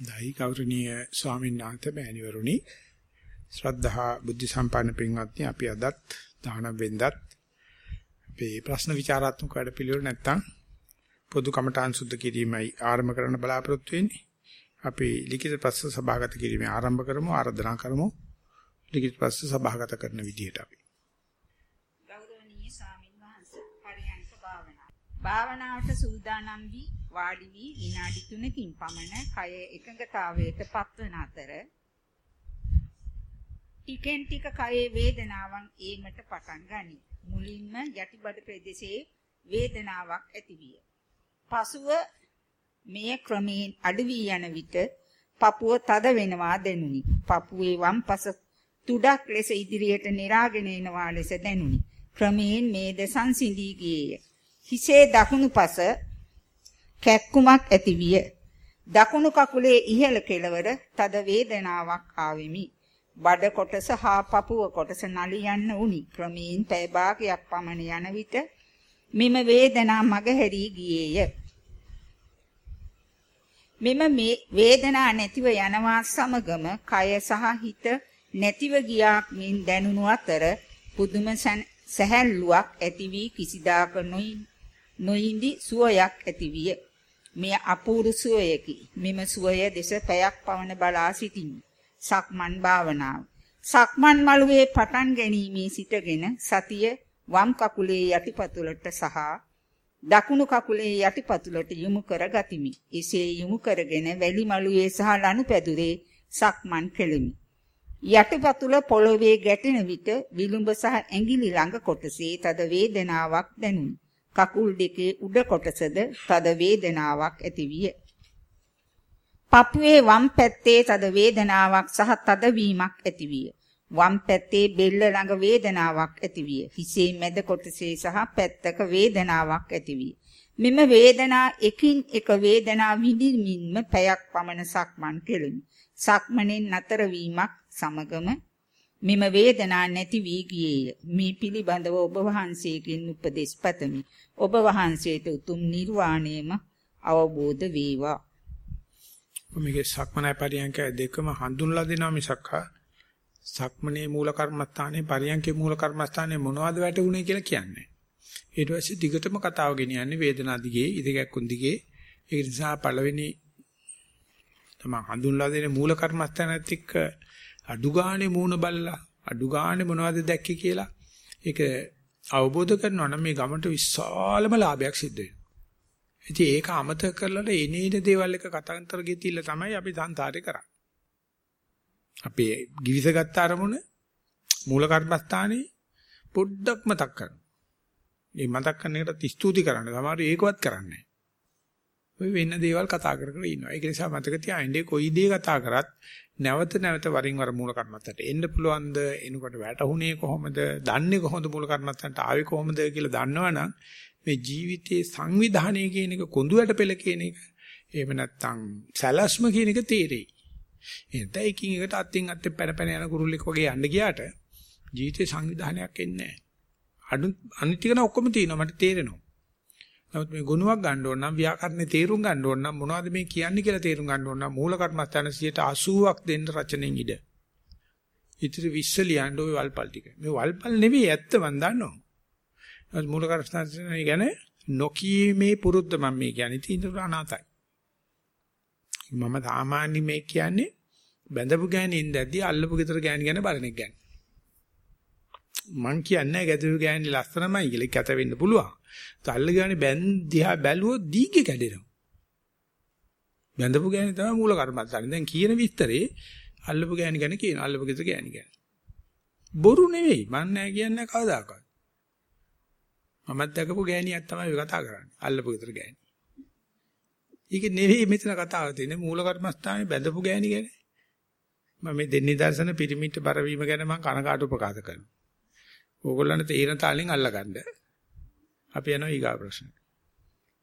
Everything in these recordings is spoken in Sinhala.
දෛ ගෞරවනීය ස්වාමීන් වහන්සේ මෑණිවරුනි. ශ්‍රද්ධහා බුද්ධ සම්පන්න පින්වත්නි අපි අදත් දාන වෙන්දත් අපේ ප්‍රශ්න විචාරාත්මක වැඩ පිළිවෙල නැත්තම් පොදු කමඨාන් සුද්ධ කිරීමයි ආරම්භ කරන්න බලාපොරොත්තු වෙන්නේ. අපි ලිඛිත ප්‍රශ්න සභාගත කිරීමේ ආරම්භ කරමු ආරාධනා කරමු ලිඛිත ප්‍රශ්න සභාගත කරන විදිහට අපි. ගෞරවනීය ස්වාමින් වහන්සේ පරියන්ක භාවනාව භාවනාවට සූදානම් වී වාඩි වී විනාඩි 3කින් පමණ කය එකඟතාවයට පත්වන අතර ටිකෙන් ටික කයේ වේදනාවන් ඒමට පටන් ගනී. මුලින්ම යටිබඩ ප්‍රදේශයේ වේදනාවක් ඇතිවිය. පසුව මෙය ක්‍රමයෙන් අඩු වී යන විට පපුව තද වෙනවා දැනුනි. පපුවේ වම් පස තුඩක් ලෙස ඉදිරියට නිරාගෙන එනවා ලෙස දැනුනි. ක්‍රමයෙන් මේද සංසිඳී ගියේය. හිසේ දකුණු පස කැක්කුමක් ඇතිවිය. දකුණු කකුලේ ඉහළ කෙළවර තද වේදනාවක් ආවෙමි. බඩ කොටස හා පපුව කොටස නලියන්න උනි. ක්‍රමයෙන් පැය භාගයක් පමණ යන විට මෙම වේදනා මගහැරී ගියේය. මෙම මේ වේදනා නැතිව යනවා සමගම කය සහ හිත නැතිව ගියාක් මෙන් දැනුණු අතර පුදුම සැහැල්ලුවක් ඇති වී කිසිදාක නොඉඳි සුවයක් ඇතිවිය. මෙය අපූර්ව සුවයකි. මෙම සුවය දෙස පැයක් පවන බලා සිටිමි. සක්මන් භාවනාව. සක්මන් මළුවේ පටන් ගැනීමේ සිටගෙන සතිය වම් කකුලේ යටිපතුලට සහ දකුණු කකුලේ යටිපතුලට යොමු කර ගතිමි. එසේ යොමු කරගෙන වැලි මළුවේ සහ ලනුපැදුරේ සක්මන් කෙලිමි. යටිපතුල පොළවේ ගැටෙන විට විලුඹ සහ ඇඟිලි ළඟ කොටසේ තද වේදනාවක් දැනුනි. කකුල් දෙකේ උඩ කොටසද තද වේදනාවක් ඇතිවිය. පපුවේ වම් පැත්තේ තද වේදනාවක් සහ තදවීමක් ඇතිවිය. වම් පැත්තේ බෙල්ල ළඟ වේදනාවක් ඇතිවිය. හිසේ මැද කොටසේ සහ පැත්තක වේදනාවක් ඇතිවිය. මෙම වේදනා එකින් එක වේදනා විඳින්මින්ම පැයක් පමණ සක්මන් කෙලිමි. සක්මණෙන් නතර වීමක් සමගම මෙම වේදනා නැති වී ගියේය. මේ පිළිබඳව ඔබ වහන්සේගෙන් උපදෙස් පතමි. ඔබ වහන්සේට උතුම් නිර්වාණයම අවබෝධ වේවා. මේකේ සක්මනයි පරියන්කය දෙකම හඳුන්ලා දෙනවා මිසක් සක්මනේ මූල කර්මස්ථානේ පරියන්කේ මූල කර්මස්ථානේ මොනවද වැටුනේ කියලා කියන්නේ. ඊට පස්සේ දිගටම කතාව ගෙනියන්නේ වේදනා දිගේ, ඉදගැක්කුන් දිගේ. ඒ නිසා පළවෙනි තමයි හඳුන්ලා දෙන මූල කර්මස්ථානත් එක්ක අඩු ගානේ මූණ බල්ලා අඩු ගානේ මොනවද දැක්කේ කියලා ඒක අවබෝධ කරනවා නම් මේ ගමන්ට විශාලම ලාභයක් සිද්ධ වෙනවා. ඉතින් ඒක අමතක කරලා එනේන දේවල් එක කතාන්තර ගෙතිල්ල තමයි අපි සංසාරේ කරන්නේ. අපි givisගත් අරමුණ මූල කර්මස්ථානේ පොඩ්ඩක් මතක් කරනවා. මේ මතක් කරන එකට ස්තුති කරන්න. සමහර ඒකවත් කරන්නේ ඔය වෙන දේවල් කතා කර කර ඉන්නවා. ඒක නිසා මතක තියාගන්න කොයි දේ කතා කරත් නැවත නැවත වරින් වර මූල කර්මත්තට එන්න පුළුවන්ද? එනකොට වැටුනේ කොහොමද? දන්නේ කොහොමද මූල කර්මත්තට ආවේ කොහොමද කියලා දන්නවනම් මේ ජීවිතයේ සංවිධානය කියන එක කොඳුයට පෙළ කියන එක එහෙම නැත්නම් සැලැස්ම කියන එක තේරෙයි. එහෙනම් එකින් එකට අත්ින් අත්ේ පැන පැන යන කුරුල්ලෙක් වගේ යන්න ගියාට ජීවිතේ සංවිධානයක් එන්නේ නැහැ. අනු අනිත් ටික ඔක්කොම තියෙනවා මට තේරෙනවා. නමුත් මේ ගුණයක් ගන්න ඕන නම් ව්‍යාකරණේ තේරුම් ගන්න ඕන නම් මොනවද මේ කියන්නේ කියලා තේරුම් ගන්න ඕන නම් මූල කර්මස්ථාන 80ක් දෙන්න රචනෙන් ඉඩ. ඉතිරි 20 ලියන්න ওই වල්පල් ටික. මේ වල්පල් නෙවෙයි ඇත්ත මන් දන්නවා. නමුත් මූල කර්මස්ථාන කියන්නේ නොකීමේ පුරුද්ද මම මේ කියන්නේ තීන්දුව අනාතයි. මම සාමාන්‍ය මේ කියන්නේ බැඳපු ගෑණි ඉඳද්දී අල්ලපු ගෙදර ගෑණි ගැන බලන එක ගැන. මං කියන්නේ ගැදපු ගෑණි ලස්සනමයි කියලා කැත වෙන්න පුළුවන්. තල්ල ගානේ බැන් දිහා බැලුවොත් දීගේ කැඩෙනවා. බැඳපු ගෑණි තමයි මූල කර්මස්ථානේ. දැන් කියන විස්තරේ අල්ලපු ගෑණි ගැන කියන අල්ලපු ගෙදර ගෑණි ගැන. බොරු නෙවෙයි මං නෑ කියන්නේ කවදාකවත්. මමත් දැකපු ගෑණියක් තමයි කතා කරන්නේ. අල්ලපු ගෙදර ගෑණි. ඒක නෙවෙයි මෙතන කතාව තියෙන්නේ මූල කර්මස්ථානේ බැඳපු ගෑණි ගැන. මම මේ දෙන්නේ දර්ශන පිරිමිට පරවීම ගැන මම කනකාටු ප්‍රකාශ කරනවා. ඕගොල්ලන්ට තේරෙන තාලෙන් අල්ලගන්න. අපි යනවා ඊගා ප්‍රශ්න.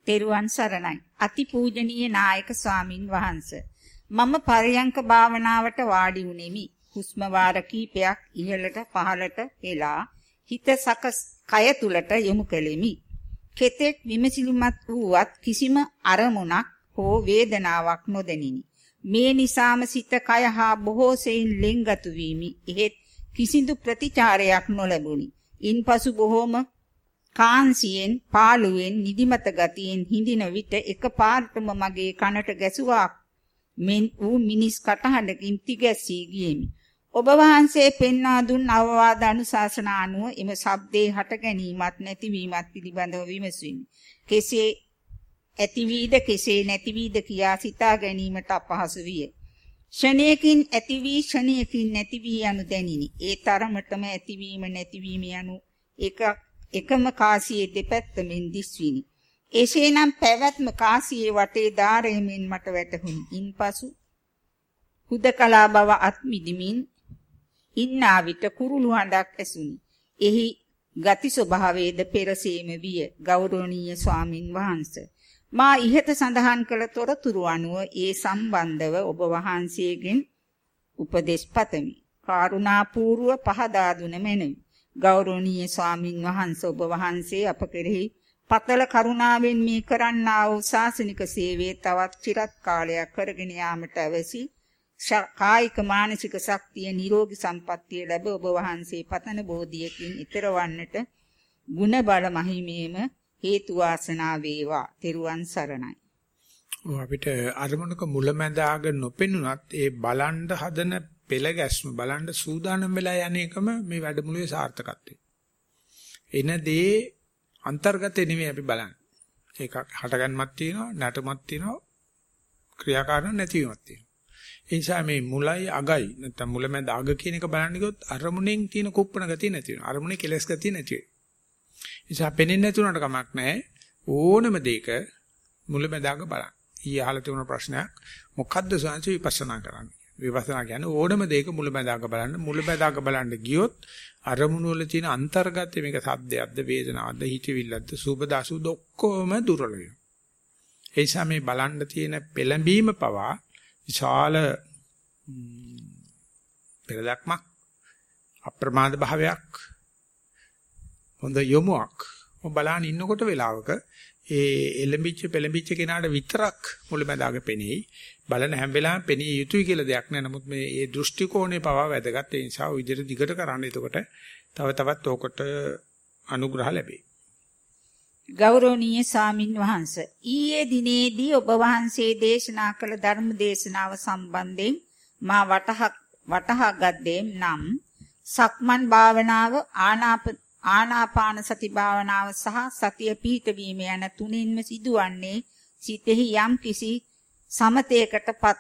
තෙරුවන් සරණයි. අතිපූජනීය නායක ස්වාමින් වහන්සේ. මම පරයන්ක භාවනාවට වාඩි වුනිමි. හුස්ම වාර කීපයක් ඉහළට පහළට හෙලා හිත සකස් කය තුලට යොමු කෙලිමි. කෙතෙක් විමසිලිමත් වූවත් කිසිම අරමුණක් හෝ වේදනාවක් නොදැනිනි. මේ නිසාම සිත කය හා බොහෝ සෙයින් ලෙන්ගතු වීමි. එහෙත් කිසිදු ප්‍රතිචාරයක් නොලැබුණි. ඉන්පසු බොහෝම කාන්සියෙන් පාළුවෙන් නිදිමත ගතියෙන් හිඳින විට එකපාරටම මගේ කනට ගැසුවා මෙන් වූ මිනිස් කටහඬකින් තිගැසී ගියෙමි. ඔබ වහන්සේ පෙන්වා දුන් අවවාද අනුශාසනා අනුව එම ශබ්දේ හට ගැනීමත් නැතිවීමත් පිළිබඳව විමසුවෙමි. කෙසේ ඇතිවීද කෙසේ නැතිවීද කියා සිතා ගැනීමට අපහසු විය. ෂණයකින් ඇති වී ෂණයකින් නැති වී යනු දැනිනි. ඒ තරමටම ඇතිවීම නැතිවීම යනු එක එකම කාසියේ දෙපැත්තෙන් දිස්විනි. එසේනම් පැවැත්ම කාසියේ වටේ ධාරයෙන් මට වැටහුණි. ඉන්පසු හුදකලා බව අත්මිදිමින් ඉන්නා විට කුරුළු හඬක් ඇසුනි. එහි ගති ස්වභාවයේද පෙරසීම විය. ගෞරවනීය ස්වාමින් වහන්සේ මා ඉහත සඳහන් කළ තොරතුරු අනුව ඒ සම්බන්ධව ඔබ වහන්සේගෙන් උපදෙස් පතමි. කාරුණාපූර්ව පහදා දුන මැනවි. ගෞරවනීය ස්වාමින් වහන්සේ ඔබ වහන්සේ අප කෙරෙහි පතල කරුණාවෙන් මේ කරන්නා වූ ශාසනික සේවයේ තවත් চিරත් කාලයක් කරගෙන යාමට අවසි කායික මානසික ශක්තිය නිරෝගී සම්පන්නිය ලැබ ඔබ වහන්සේ පතන බෝධියකින් ිතර වන්නට ಗುಣ බල මහිමේම හේතු වාසනා වේවා. තෙරුවන් සරණයි. අපිට අරමුණක මුලැමැදාග නොපෙනුනත් ඒ බලන්න හදන පෙළ ගැස්ම බලන්න සූදානම් වෙලා යන එකම මේ වැඩමුළුවේ සාර්ථකත්වය. එන දේ අන්තර්ගතේ නෙමෙයි අපි බලන්නේ. ඒක හටගන්මක් තියෙනවා, නැටමක් තියෙනවා, ක්‍රියාකාරණ නැතිවීමක් තියෙනවා. ඒ නිසා මේ මුලයි අගයි නැත්නම් මුලමැද අග කියන එක බලන්න ගියොත් අරමුණෙන් තියෙන කුප්පණ ගතිය නැති වෙනවා. අරමුණේ කෙලස් ගතිය නැති වෙනවා. නිසා පෙනෙන්නේ නැතුණට කමක් නැහැ. ඕනම දෙයක මුලැමැදාක බලන්න. ඊයේ අහලා තිබුණ ප්‍රශ්නයක් මොකද්ද සාංශ විපස්සනා කරන්නේ? විපස්සනා කියන්නේ ඕනම දෙයක මුලැමැදාක බලන්න. මුලැමැදාක බලන්න ගියොත් අරමුණු වල තියෙන අන්තර්ගත මේක සද්දයක්ද වේදනාවක්ද හිතවිල්ලක්ද සුබදාසුද ඔක්කොම දුර්වල වෙනවා. ඒ නිසා මේ බලන්න තියෙන පෙළඹීම පවා විශාල පෙරදක්මක් අප්‍රමාද භාවයක් හොඳ යොමුක් ඔබ බලන්න ඉන්නකොට වෙලාවක ඒ එලඹිච්ච පෙලඹිච්ච කෙනාට විතරක් මුලැමැදාග පෙනෙයි. බලන හැම වෙලාවෙම පෙනිය යුතුයි කියලා දෙයක් නෑ. නමුත් මේ ඒ දෘෂ්ටි කෝණේ පවා වැදගත්. ඒ නිසා ඔය විදිහට දිගට කරන්න. එතකොට තව තවත් ඕකට අනුග්‍රහ ලැබේ ගෞරවනීය සාමින් වහන්ස ඊයේ දිනේදී ඔබ වහන්සේ දේශනා කළ ධර්ම දේශනාව සම්බන්ධයෙන් මා වටහා වටහාගත් නම් සක්මන් භාවනාව ආනාප ආනාපාන සති භාවනාව සහ සතිය පිහිටවීම යන තුනින්ම සිදුවන්නේ සිතෙහි යම් කිසි සමතේකටපත්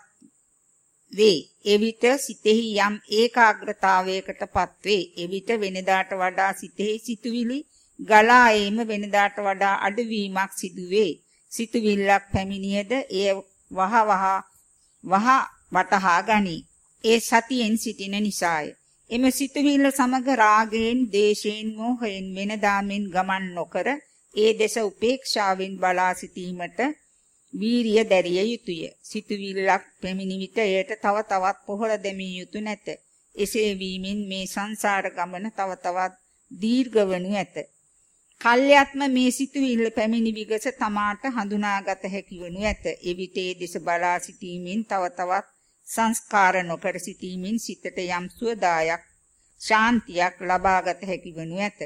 වේ. එවිට සිතෙහි යම් ඒකාග්‍රතාවයකටපත් වේ. එවිට වෙනදාට වඩා සිතෙහි සිතුවිලි ගලා ඒම වෙනදාට වඩා අඩුවීමක් සිදුවේ. සිතුවිල්ලක් පැමිණියද එය වහ වහ වහ වටහා ගනී. ඒ සතියෙන් සිටින නිසාය. එම සිතුවිල්ල සමග රාගයෙන්, දේශයෙන්, මෝහයෙන් වෙනදාමින් ගමන් නොකර ඒ දෙස උපේක්ෂාවෙන් බලා සිටීමට වීරිය දැරිය යුතුය. සිතුවිල්ලක් පැමිණි විට එයට තව තවත් පොහොර දෙමිය යුතු නැත. එසේ වීමෙන් මේ සංසාර ගමන තව තවත් දීර්ඝ වනු ඇත. කල්යත්ම මේ සිතුවිල්ල පැමිණි විගස තමාට හඳුනාගත හැකි වනු ඇත. එවිට ඒ දෙස බලා සිටීමෙන් තව තවත් සංස්කාර නොකර සිටීමෙන් සිතට යම් සුවදායක් ශාන්තියක් ලබාගත හැකි වනු ඇත.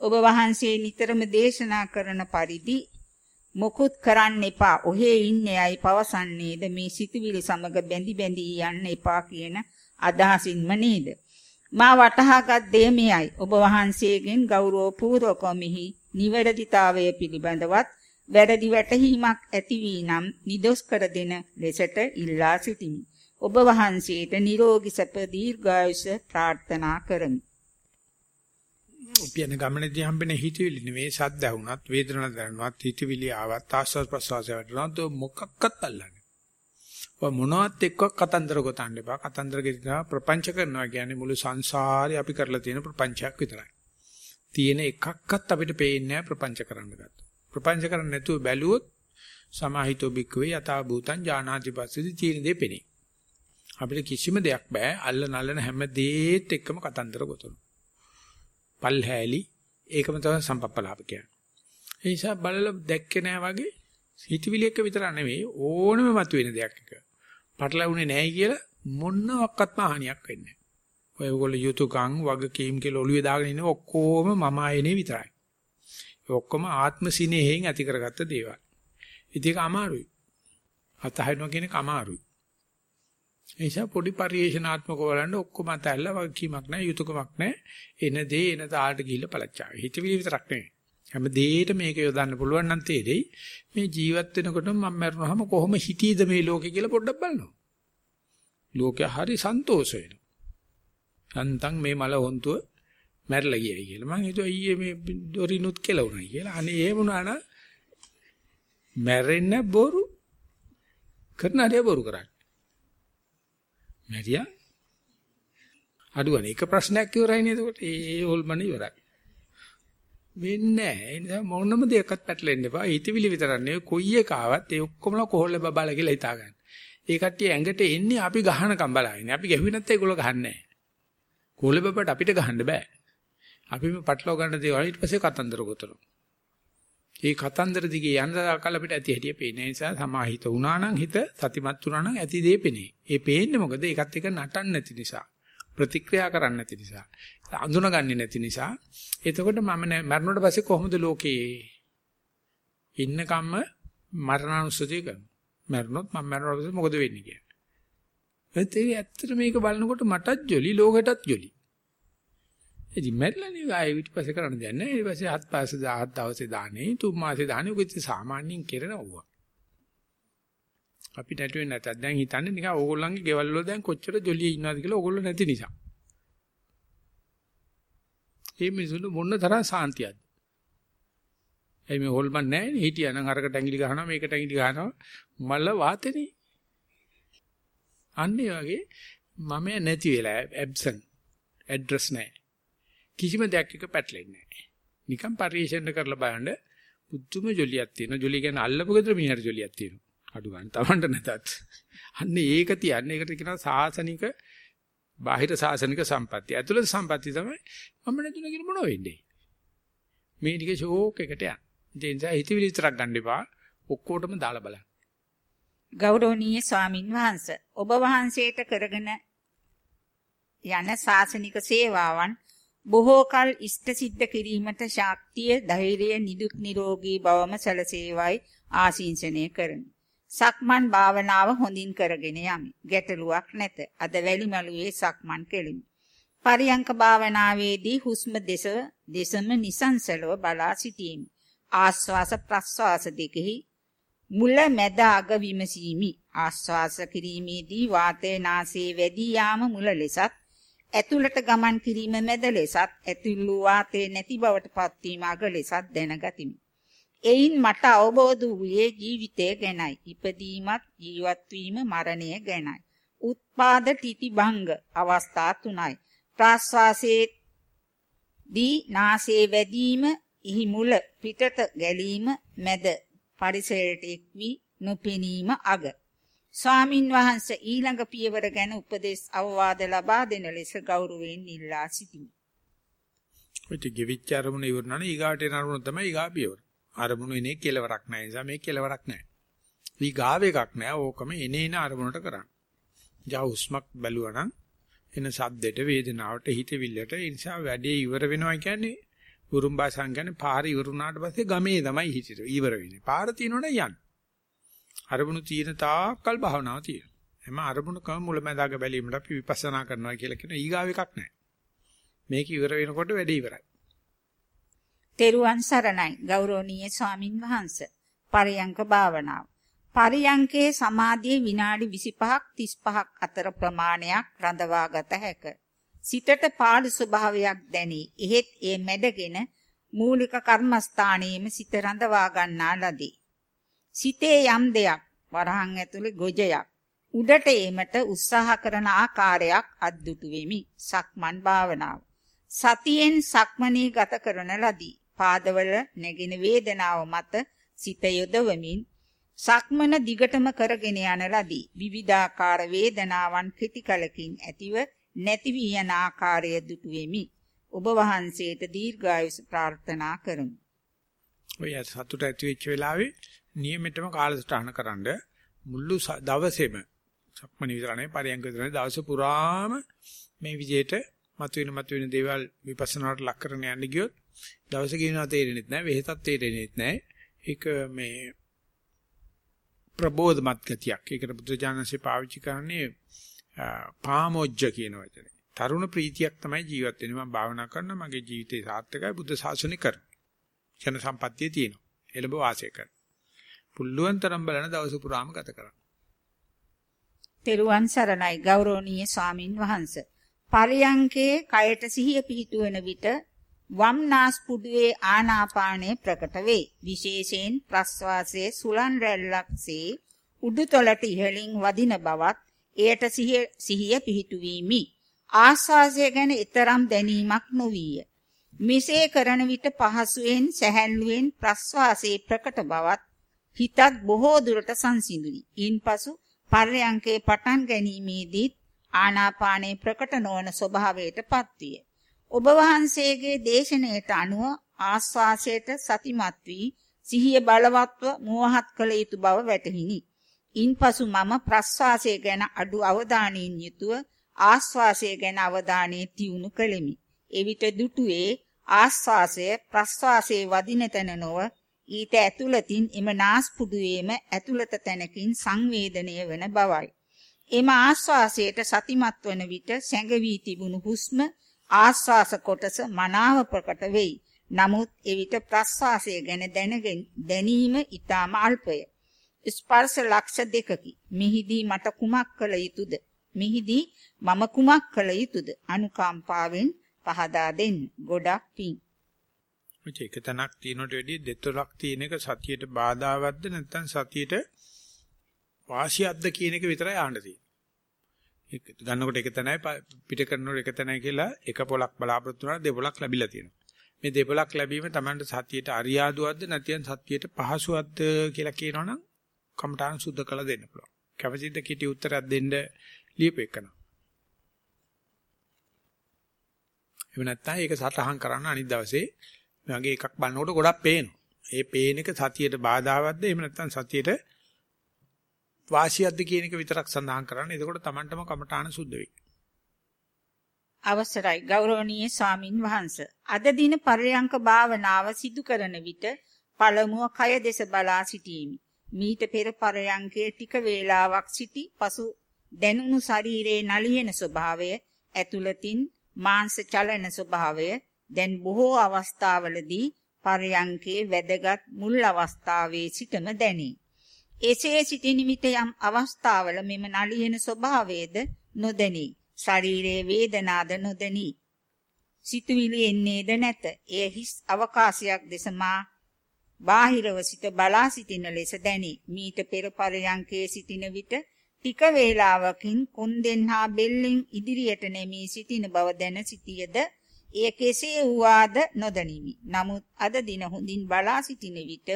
ඔබ වහන්සේ නිතරම දේශනා කරන පරිදි මොකුත් කරන්න එපා. ඔහේ ඉන්නේ අය පවසන්නේද මේ සිතුවිලි සමග බැඳි බැඳි යන්න එපා කියන අදහසින්ම නේද? මා වටහාගත් දේ මෙයයි. ඔබ වහන්සේගෙන් ගෞරවපූර්වකමිහි නිවැරදිතාවය පිළිබඳවත් වැරදි වැටහීමක් ඇති වී නම් නිදොස් කර දෙන ලෙසට ඉල්ලා සිටිමි. ඔබ වහන්සේට නිරෝගී සැප දීර්ඝායුෂ ප්‍රාර්ථනා කරමි. පියන ගමනේදී හම්බෙන හිතවිලි නෙවෙයි සද්ද වුණත් වේදනාවක් දැනුණත් හිතවිලි ආවත් ආස්වාද ප්‍රසවාසය වටනොත් මොකක්වත් අල්ලන්නේ. ඔය මොනවත් එක්ක කතන්දර ගොතන්න එපා. කතන්දර ගෙදලා ප්‍රපංච කරනවා කියන්නේ මුළු සංසාරේ අපි කරලා තියෙන ප්‍රපංචයක් විතරයි. තියෙන එකක්වත් අපිට පේන්නේ නැහැ ප්‍රපංච කරන්න ගත්තා. ප්‍රපංච කරන්නේ නැතුව බැලුවොත් සමාහිතෝ බික්කවේ යථා භූතං ඥානාති පස්සේදී චීන දෙ පෙනේ. අපිට කිසිම දෙයක් බෑ අල්ල නල්ලන හැම දෙයත් එක්කම කතන්දර ගොතන. පල්හැලි ඒකම තමයි සම්පප්පලාප කියන්නේ. ඒ නිසා බලලා දැක්කේ නෑ වගේ හිතවිලි එක විතර නෙවෙයි ඕනම මතුවෙන දෙයක් එක. පටලවුනේ නැහැ කියලා මොනවත්ක්ම හානියක් වෙන්නේ නැහැ. ඔය ඔයගොල්ලෝ යුතුයකම් වගකීම් කියලා ඔළුවේ දාගෙන ඉන්නේ ඔක්කොම මම ආයනේ විතරයි. ඔක්කොම ආත්ම සිනේහෙන් ඇති කරගත්ත දේවල්. ඉතින් ඒක අමාරුයි. අතහරිනවා කියන එක අමාරුයි. ඒ නිසා පොඩි පරිේශනාත්මකව බලන්න ඔක්කොම අතහැරලා වගකීමක් නැහැ යුතුයකමක් නැහැ. එන දේ එන තාලට ගිහිල්ලා පළච්චාවේ. හිතවිලි විතරක් නෙවෙයි. හැම දෙයකටම මේක යොදන්න පුළුවන් නම් තේරෙයි. මේ ජීවත් වෙනකොට මම මරනවාම කොහොම හිතීද මේ ලෝකේ කියලා පොඩ්ඩක් බලනවා. ලෝකය හරි සන්තෝෂ වෙනවා. සන්තන් මේ මල හොන්තුව මැරලා ගියයි කියලා. මං හිතුවා ඊයේ මේ ඩොරිනුත් කියලා උනායි කියලා. අනේ ඒ වුණා නම් මැරෙන්න බොරු කරන හරිය බොරු කරන්නේ. මැරියා අඩුවනේ එක ප්‍රශ්නයක් ඉවරයිනේ එතකොට ඒ හොල්මන ඉවරයි. වෙන්නේ නැහැ. ඒ නිසා මොනම දෙයක්වත් පැටලෙන්න එපා. හිතවිලි විතරක් නෙවෙයි කොයි එක ආවත් ඒ ඔක්කොමලා කොහොල්ල බබාලා කියලා හිතා ගන්න. ඒ කට්ටිය ඇඟට එන්නේ අපි ගහනකම් බලාගෙන. අපි ගැහුවේ නැත්නම් ඒගොල්ලෝ ගහන්නේ නැහැ. කොහොල්ල බබට අපිට ගහන්න බෑ. අපි මේ පටලව ගන්න දේවල් ඊට පස්සේ කතන්දර ගොතනවා. ඒ කතන්දර දිගේ යන දාකල් අපිට ඇති හැටිය පේන නිසා සමාහිත වුණා නම් හිත සතිමත් වුණා නම් ඇති දේ පෙනේ. ඒ පේන්නේ මොකද? ඒකත් එක නටන්න නැති නිසා. ප්‍රතික්‍රියා කරන්න නැති නිසා. අඳුනගන්නේ නැති නිසා. එතකොට මම මරණයට පස්සේ කොහොමද ලෝකේ ඉන්නකම්ම මරණානුස්සතිය කරනවා. මරණොත් මම මරණයට පස්සේ මොකද වෙන්නේ කියලා. ඒත් ඒ ඇත්තට මේක බලනකොට මටත් ජොලි ලෝකෙටත් ජොලි. ඉතින් මැරිලානේ ආයෙ ඊටපස්සේ කරන්න දෙයක් නැහැ. ඊට පස්සේ හත් පස්සේ 10 දවසේ දාන්නේ, තුන් මාසේ දාන්නේ. ඔක ඉතින් සාමාන්‍යයෙන් කරනවා. අපිට ඇටුවේ නැතත් දැන් හිතන්නේ නිකන් ඕගොල්ලන්ගේ ගෙවල් වල දැන් කොච්චර ජොලිය ඉන්නවද කියලා ඕගොල්ලෝ නැති නිසා. මේ මිනිසුන්ට මොන තරම් සාන්තියක්ද? එයි මේ හොල්මන් නැහැ නේ හිටියනම් අරකට ඇඟිලි ගහනවා මේකට ඇඟිලි ගහනවා මල වාතනේ. අන්නේ වගේ මම නැති වෙලා ඇබ්සන් ඇඩ්‍රස් නැහැ. කිසිම දෙයක් එක පැටලෙන්නේ නැහැ. නිකන් පරිශෙන්ද කරලා බලන්න පුදුම ජොලියක් තියෙනවා. ජොලිය කියන්නේ අල්ලපු ගෙදර මිනිහට ජොලියක් තියෙනවා. අඩු ගන්න තවන්න නැතත්. අන්න ඒක තියන්නේ. ඒකට කියනවා සාසනික බාහිර සාසනික සම්පatti. ඇතුළත සම්පatti තමයි මම නැතුණ කියන මොනව වෙන්නේ. මේ ටික ෂෝක් එකට යන. ඒ නිසා හිතවිලි විතරක් ගන්න එපා. ඔක්කොටම දාලා බලන්න. ගෞරවනීය ස්වාමින් වහන්සේ ඔබ වහන්සේට කරගෙන යන සාසනික සේවාවන් බොහෝ කල ඉෂ්ට සිද්ධ කිරීමට ශක්තිය ධෛර්යය නිදුක් නිරෝගී බවම සැලසේවයි ආශිංසනය කරමි. සක්මන් භාවනාව හොඳින් කරගෙන යමි. ගැටලුවක් නැත. අද වැලිමලුවේ සක්මන් කෙලිමි. පරියංක භාවනාවේදී හුස්ම දෙස දෙසම නිසංසලව බලා සිටීමි. ආස්වාස ප්‍රස්වාස දෙකෙහි මුල මැද අග විමසීමි. ආස්වාස කිරීමේදී වාතයේ නාසයේ වැඩි යාම මුල ලෙසත් ඇතුළට ගමන් කිරීම මැද ලෙසත් ඇතුළු වාතයේ නැති බවට පත්වීම අග ලෙසත් දැනගතිමි. එයින් මට අවබෝධ වූයේ ජීවිතය ගැනයි. ඉපදීමත් ජීවත් වීම මරණය ගැනයි. උත්පාද තితి භංග අවස්ථා තුනයි. ප්‍රාශ්වාසයේ දී නාසයේ වැදීම, ඉහි මුල පිටට ගැලීම, මැද පරිසරයට එක්වි නොපෙනීම අග. ස්වාමින් වහන්සේ ඊළඟ පියවර ගැන උපදෙස් අවවාද ලබා දෙන ලෙස ගෞරවයෙන් ඉල්ලා සිටිමි. ඔය ගෙවිච්ච අරමුණ ඉවරනනේ ඊගාට එන අරමුණ තමයි ඊගා පියවර. අරමුණු එනේ කෙලවරක් නැහැ. නිසා මේ කෙලවරක් නැහැ. ඊගාව එකක් නැහැ. ඕකම එනේන අරමුණට කරන්න. ජා හුස්මක් බැලුවා නම් එන සද්දෙට වේදනාවට හිතවිල්ලට ඒ නිසා වැඩේ ඉවර වෙනවා කියන්නේ උරුම්බා සංගන්නේ පාර ඉවර වුණාට පස්සේ ගමේ තමයි හිටිට ඉවර වෙන්නේ. පාර තියෙනවනේ යන්න. අරමුණු තියෙන තාක්කල් භාවනාව තියෙනවා. එහම අරමුණකම මුලැමැදාග බැලීමට අපි විපස්සනා කරනවා කියලා කියන ඊගාව එකක් නැහැ. මේක ඉවර වෙනකොට වැඩේ ඉවරයි. තෙරුවන් සරණයි ගෞරවනීය ස්වාමින් වහන්සේ. පරියංක භාවනාව. පරියංකේ සමාධියේ විනාඩි 25ක් 35ක් අතර ප්‍රමාණයක් රඳවා ගත හැක. සිතට පාළු ස්වභාවයක් දැනී එහෙත් ඒ මැඩගෙන මූලික කර්මස්ථානයේම සිත රඳවා ගන්නා ලදී. සිතේ යම් දෙයක් වරහන් ඇතුලේ ගොජයක් උඩට ඒමට උත්සාහ කරන ආකාරයක් අද්දුටු වෙමි. සක්මන් භාවනාව. සතියෙන් සක්මනේ ගත කරන ලදී. පාදවල නැගෙන වේදනාව මත සිත යොදවමින් සක්මන දිගටම කරගෙන යන ලදී. විවිධාකාර වේදනාවන් කිටිකලකින් ඇතිව නැති වී යන ආකාරය දුටු වෙමි. ඔබ වහන්සේට දීර්ඝායුෂ ප්‍රාර්ථනා කරමි. ඔය සතුට ඇති වෙච්ච වෙලාවේ නියමිතම කාලසටහන කරන්ඩ මුළු දවසේම සක්මණේ විතර නෙවෙයි පරියන්ක විතර නෙවෙයි දවස පුරාම මේ විදිහට මතුවෙන මතුවෙන දේවල් විපස්සනාවට ලක් කරගෙන යන්න ගියොත් දවස කියනවා තේරෙන්නේ නැහැ වෙහෙසක් තේරෙන්නේ නැහැ ඒක මේ ප්‍රබෝධමත් ගතියක් ඒකට බුදුජානසී පාවිච්චි කරන්නේ පාමොජ්ජ කියන වචනේ තරුණ ප්‍රීතියක් තමයි ජීවත් වෙන්නේ මම භාවනා කරනවා මගේ ජීවිතේ සාර්ථකයි බුද්ධ ශාසනය කර. ක්ෂණ සම්පත්තිය තියෙනවා. එළඹ වාසය කර. පුල්ලුවන් තරම් බලන දවස පුරාම ගත කරන්න. තෙරුවන් සරණයි ගෞරවනීය ස්වාමින් වහන්සේ. පරියංකේ කයට සිහිය පිහිටුවන විට වම් නාස්පුඩුවේ ආනාපානය ප්‍රකට වේ. විශේෂයෙන් ප්‍රස්වාසයේ සුලන් රැල්ලක්සේ උඩුතලට ඉහළින් වදින බවත් එයට සිහිය පිහිටුවීමි. ආස්වාසය ගැන ඊතරම් දැනීමක් නොවිය. මිසේ කරන විට පහසුවෙන් සැහැල්ලුවෙන් ප්‍රස්වාසයේ ප්‍රකට බවත් හිතත් බොහෝ දුරට සංසිඳුනි. ඉන්පසු පර්යංකේ පටන් ගැනීමේදී ආනාපානයේ ප්‍රකට නොවන ස්වභාවයටපත් විය. ඔබ වහන්සේගේ දේශනාවට අනුව ආස්වාසයට සතිමත් වී සිහිය බලවත්ව මෝහත් කළ යුතු බව වැටහිනි. ඉන්පසු මම ප්‍රස්වාසය ගැන අඩු අවධානයෙන් යුතුව ආස්වාසය ගැන අවධානය තියුණු කළෙමි. එවිට දුටුවේ ආස්වාසය ප්‍රස්වාසයේ වදින තැන නොව ඊට ඇතුළතින් එම නාස්පුඩුවේම ඇතුළත තැනකින් සංවේදනය වන බවයි. එම ආස්වාසයට සතිමත් වන විට සැඟවී තිබුණු හුස්ම ආස්වාස කොටස මනාව ප්‍රකට වෙයි. නමුත් එවිට ප්‍රස්වාසය ගැන දැනීම ඊටම අල්පය. ස්පර්ශ ලක්ෂ දෙකකි. මිහිදී මට කුමක් කළ යුතුද? මිහිදී මම කුමක් කළ යුතුද? අනුකම්පාවෙන් පහදා දෙන්න. ගොඩක් පිං. ඔච්ච එක තැනක් තියෙනට වැඩිය දෙතොලක් තියෙන එක සතියට බාධාවත්ද නැත්නම් සතියට වාසියක්ද කියන එක විතරයි අහන්න තියෙන්නේ. ඒක ගන්නකොට එක තැනයි පිට කරනකොට එක තැනයි කියලා එක පොලක් බලාපොරොත්තු වුණා දෙපොලක් ලැබිලා තියෙනවා. මේ දෙපොලක් ලැබීම තමයි සතියට අරියාදුවක්ද නැත්නම් සතියට පහසුවක්ද කියලා කියනවනම් කමඨාන සුද්ධ කළ දෙන්න පුළුවන්. කැපසිට කිටි උත්තරයක් දෙන්න ලියපෙකන. එහෙම නැත්නම් ඒක සටහන් කරන්න අනිත් දවසේ මගේ එකක් බලනකොට ගොඩක් පේනවා. ඒ පේන එක සතියට බාධාවත්ද එහෙම නැත්නම් සතියට වාසියක්ද කියන එක විතරක් සඳහන් කරන්න. එතකොට Tamanටම කමඨාන සුද්ධ වෙයි. අවසරයි ගෞරවනීය ස්වාමින් වහන්සේ. අද දින පරයන්ක භාවනාව සිදු කරන විට පළමුව කය දෙස බලා සිටීමි. මීට පෙර පරයන්කේ ටික වේලාවක් සිටි පසු දැනුණු ශරීරයේ නලියන ස්වභාවය ඇතුළතින් මාංශ චලන ස්වභාවය දැන් බොහෝ අවස්ථාවලදී පරයන්කේ වැදගත් මුල් අවස්ථාවේ සිටම දැනේ. එසේ සිටින විට යම් අවස්ථාවල මෙම නලියන ස්වභාවයේද නොදැනී ශරීරයේ වේදනාද නොදැනී සිතුවිලි එන්නේද නැත. එය හිස් අවකාශයක් දෙස මා බාහිරව සිට බලා සිටින ලෙස දැනේ. මීට පෙර පරයන්කේ සිටින විට ටික වේලාවකින් කුන්දෙන් හා බෙල්ලෙන් ඉදිරියට නැමී සිටින බව දැන සිටියද එය කෙසේ වුවාද නොදනිමි. නමුත් අද දින හොඳින් බලා සිටින විට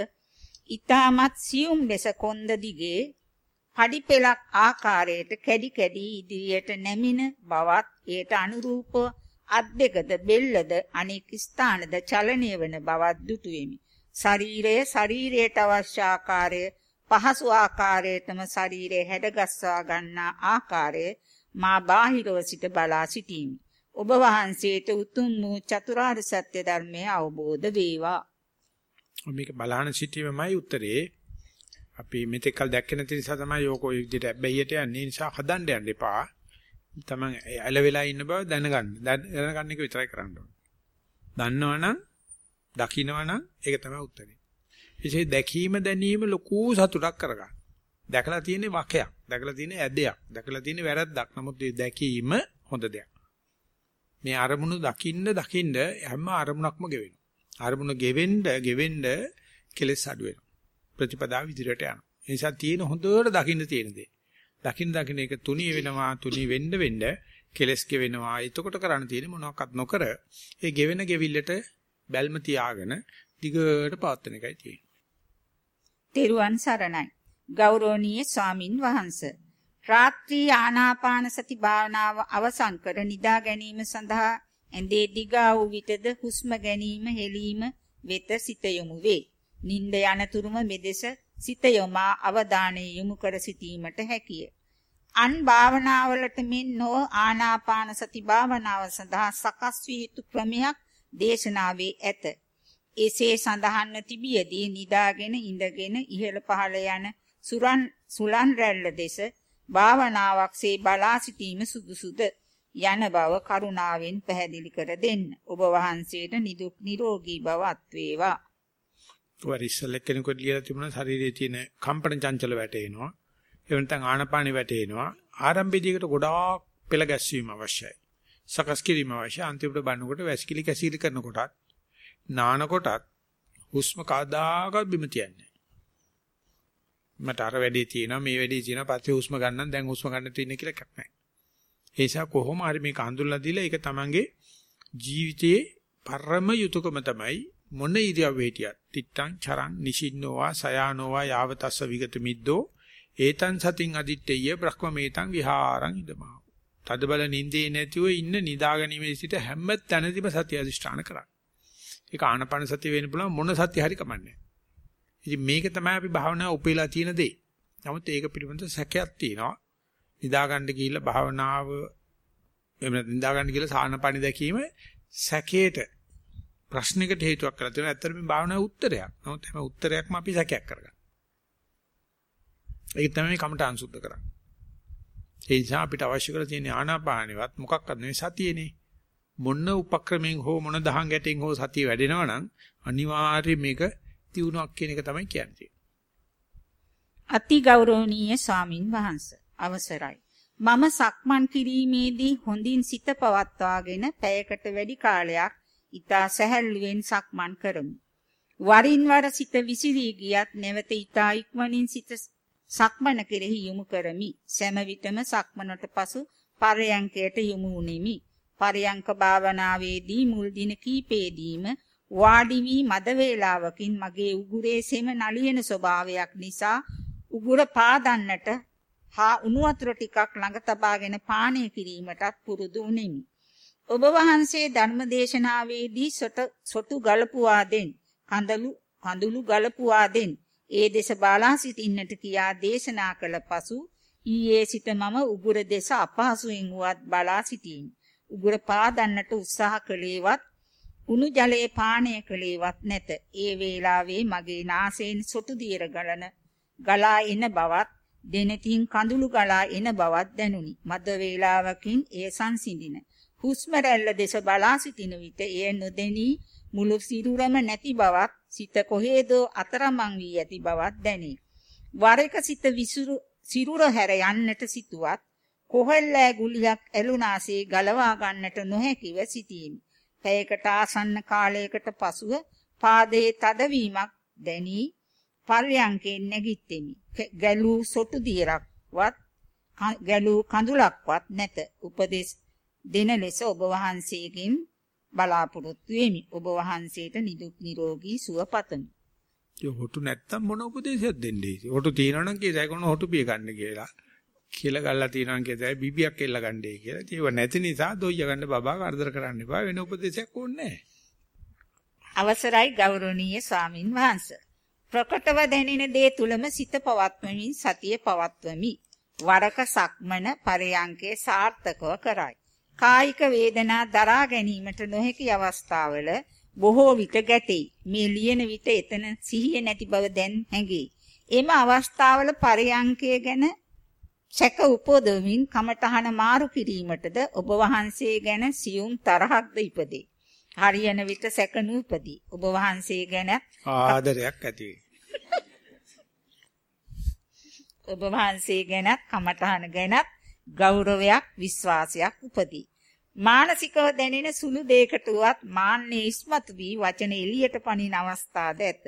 ඊටමත් සියුම් ලෙස කොන්ද දිගේ පඩි පෙලක් ආකාරයට කැඩි කැඩි ඉදිරියට නැමින බවත් ඒට අනුරූප අත් දෙකද බෙල්ලද අනෙක් ස්ථානද චලනය වන බවත් දුටුවෙමි. ශරීරය ශරීරයට අවශ්‍ය ආකාරය පහසු ආකාරයටම ශරීරය හැඩගස්වා ගන්නා ආකාරය මා බාහිරව සිට බලා සිටීමි. ඔබ වහන්සේට උතුම් වූ චතුරාර්ය සත්‍ය ධර්මය අවබෝධ වේවා. මේක බලහන සිටීමමයි උත්තරේ. අපි මෙතෙක් කල් දැක්කේ නැති නිසා තමයි යෝක ඔය විදිහට බැහැියට යන්නේ. නිසා හදන්න යන්න එපා. තමන් ඇල වෙලා ඉන්න බව දැනගන්න. දැනගන්න එක විතරයි කරන්න ඕනේ. දන්නවනම්, දකින්නවනම් ඒක තමයි උත්තරේ. එසේ දැකීම දැනීම ලොකු සතුටක් කරගන්න. දැකලා තියෙන්නේ වකයක්, දැකලා තියෙන්නේ ඇදයක්, දැකලා තියෙන්නේ වැරද්දක්. නමුත් මේ දැකීම හොඳ දෙයක්. මේ අරමුණු දකින්න දකින්න හැම අරමුණක්ම ගෙවෙනවා. අරමුණ ගෙවෙන්න ගෙවෙන්න කෙලස් අඩු වෙනවා. ප්‍රතිපදාව විදිහට යනවා. ඒ නිසා තියෙන හොඳට දකින්න තියෙන දේ. දකින්න දකින්න එක තුනී වෙනවා, තුනී වෙන්න වෙන්න කෙලස් ගෙවෙනවා. එතකොට කරන්න තියෙන්නේ මොනවාක්වත් නොකර ඒ ගෙවෙන ගෙවිල්ලට බැල්ම තියාගෙන දිගට පවත්වන එකයි තියෙන්නේ. තෙරුවන් සරණයි. ගෞරවනීය ස්වාමින් වහන්සේ. රාත්‍රී ආනාපාන සති භාවනාව අවසන් කර නිදා ගැනීම සඳහා ඇඳේ දිගා වූ විටද හුස්ම ගැනීම හෙලීම වෙත සිත යොමු වේ. නිින්ද යනතුරුම මෙදෙස සිත යොමා අවධානය යොමු කර සිටීමට හැකිය. අන් භාවනාවලට මෙන් නො ආනාපාන සති භාවනාව සඳහා සකස් විය යුතු ක්‍රමයක් දේශනාවේ ඇත. එසේ සඳහන්ව තිබියදී නිදාගෙන ඉඳගෙන ඉහළ පහළ යන සුරන් සුලන් රැල්ල දෙස භාවනාවක්සේ බලා සිටීම සුදුසුද යන බව කරුණාවෙන් පැහැදිලි කර දෙන්න. ඔබ වහන්සේට නිදුක් නිරෝගී බව අත්වේවා. වරිසල කෙනෙකුට ලියලා තිබුණා ශරීරයේ තියෙන කම්පන චංචල වැටෙනවා. ඒ වෙනතන් ආනපානි වැටෙනවා. ආරම්භයේදීකට ගොඩාක් පෙළ ගැස්වීම අවශ්‍යයි. සකස් කිරීම අවශ්‍යයි. අන්තිමට බannකොට වැසිකිලි කැසිලි කරනකොටත් නානකොටත් හුස්ම කදාකත් බිම තියන්නේ. මට අර වැඩේ තියෙනවා මේ වැඩේ තියෙනවා පස්සේ හුස්ම ගන්න දැන් හුස්ම ගන්න තියෙන කියලා එකක් නැහැ. ඒ නිසා කොහොම හරි මේක හඳුල්ලා දීලා ඒක තමන්ගේ ජීවිතයේ පරම යුතුයකම තමයි මොන ඉරියව්ව හිටියත් තිත්තං චරං නිසින්නෝවා සයානෝවා යාවතස්ස විගත මිද්දෝ ඒතං සතින් අදිත්තේය බ්‍රහ්මමේතං විහාරං ඉදමා. තද බල නින්දේ නැතිව ඉන්න නිදාගැනීමේ සිට හැම තැනදීම සතිය අධිෂ්ඨාන කරා. ඒක ආනපන සතිය වෙන්න පුළුවන් මොන සතිය හරි කමන්නේ. ඉතින් මේක තමයි අපි භාවනාව උපේලා තියෙන දේ. නමුත් ඒක පිළිබඳ සැකයක් තියෙනවා. නිදා ගන්න ගිහිල්ලා භාවනාව එහෙම නැත්නම් නිදා ගන්න ගිහිල්ලා සානපනි දැකීම සැකේට ප්‍රශ්නයකට හේතුවක් කරලා තියෙනවා. ඇත්තට මේ භාවනාවේ උත්තරයක්. නමුත් හැම උත්තරයක්ම අපි සැකයක් කරගන්නවා. ඒක තමයි මේ කමට අංශුද්ධ කරන්නේ. ඒ නිසා අපිට අවශ්‍ය කරලා තියෙන ආනාපානෙවත් මොකක්වත් නෙවෙයි සතියේනේ. මොන උපක්‍රමයෙන් හෝ මොන දහං ගැටෙන් හෝ සතිය වැඩෙනවා නම් අනිවාර්යයෙන් මේක තියුණුවක් කියන එක තමයි කියන්නේ. අති ගෞරවනීය ස්වාමින් වහන්සේ අවසරයි. මම සක්මන් කිරීමේදී හොඳින් සිත පවත්වාගෙන පැයකට වැඩි කාලයක් ඊතා සැහැල්ලුවෙන් සක්මන් කරමි. වරින් වර සිත විසිරී ගියත් නැවත ඊතා ඉක්මනින් සිත සක්මන කෙරෙහි යොමු කරමි. සෑම විටම සක්මනට පසු පරයන්කයට යොමු වුනිමි. පරයන්ක භාවනාවේදී මුල් දින කීපෙදීම වාඩි වී මද වේලාවකින් මගේ උගුරේ සෙම නලියන ස්වභාවයක් නිසා උගුර පාදන්නට හා උණු වතුර ටිකක් ළඟ තබාගෙන පානය කිරීමටත් පුරුදු වුනිමි. ඔබ වහන්සේ ධර්මදේශනාවේදී සොටු ගලපුවා දෙන් කඳලු කඳුළු ගලපුවා දෙන් ඒ දෙස බලා සිටින්නට කියා දේශනා කළ පසු ඊයේ සිට මම උගුර දෙස අපහසුයෙන් වුවත් බලා සිටින්. උගුර පාදන්නට උත්සාහ කළේවත් උණු ජලයේ පානය කළේවත් නැත. ඒ වේලාවේ මගේ නාසයෙන් සොටු දියර ගලන ගලා එන බවත් දෙනකින් කඳුළු ගලා එන බවක් දැනුනි. මද වේලාවකින් එය සංසිඳින. හුස්ම රැල්ල දෙස බලා සිටින විට එය නොදෙනී මුළු සිරුරම නැති බවත් සිත කොහේදෝ අතරමං වී ඇති බවක් දැනේ. වර එක සිත විසිරු සිරුර හැර යන්නට සිටුවත් කොහෙල්ලෑ ගුලියක් ඇලුනාසේ ගලවා ගන්නට නොහැකිව සිටීමි. පැයකට ආසන්න කාලයකට පසුව පාදයේ තදවීමක් දැනී පර්යංකෙන් නැගිට්ටෙමි. ගැලූ සොටු දියරක්වත් ගැලූ කඳුලක්වත් නැත. උපදේශ දෙන ලෙස ඔබ වහන්සේගෙන් බලාපොරොත්තු වෙමි. ඔබ වහන්සේට නිදුක් නිරෝගී සුව පතමි. ඒ හොටු නැත්තම් මොන උපදේශයක් දෙන්නේ? හොටු තියෙනවනම් කියසයි කොන හොටු පිය ගන්න කියලා. කියලා ගල්ලා තියෙනවා කියසයි බිබියක් එල්ල ගන්නයි කියලා. ඒව නැති නිසා දොయ్య ගන්න බබා කරදර කරන්න එපා. වෙන උපදේශයක් ඕනේ අවසරයි ගෞරවනීය ස්වාමින් වහන්සේ. ප්‍රකටව දැනෙන දේ තුලම සිත පවත්වමින් සතිය පවත්වමි. වරක සක්මන පරයන්කේ සාර්ථකව කරයි. කායික වේදනා දරා ගැනීමට නොහැකි අවස්ථාවල බොහෝ විට ගැටේ. මේ ලියන විට එතන සිහිය නැති බව දැන් හැඟේ. එම අවස්ථාවල පරයන්කය ගැන සැක උපදවමින් කමඨහන මාරු කිරීමටද ඔබ වහන්සේ ගැන සියුම් තරහක්ද ඉපදේ. හරියන විට සැක නූපදී. ඔබ වහන්සේ ගැන ආදරයක් ඇති ඔබ වහන්සේ ගැනත් කමඨහන ගැනත් ගෞරවයක් විශ්වාසයක් උපදී. මානසිකව දැනෙන සුළු දෙයකටවත් මාන්නේ ඉස්මතු වී වචන එළියට පනින අවස්ථාද ඇත.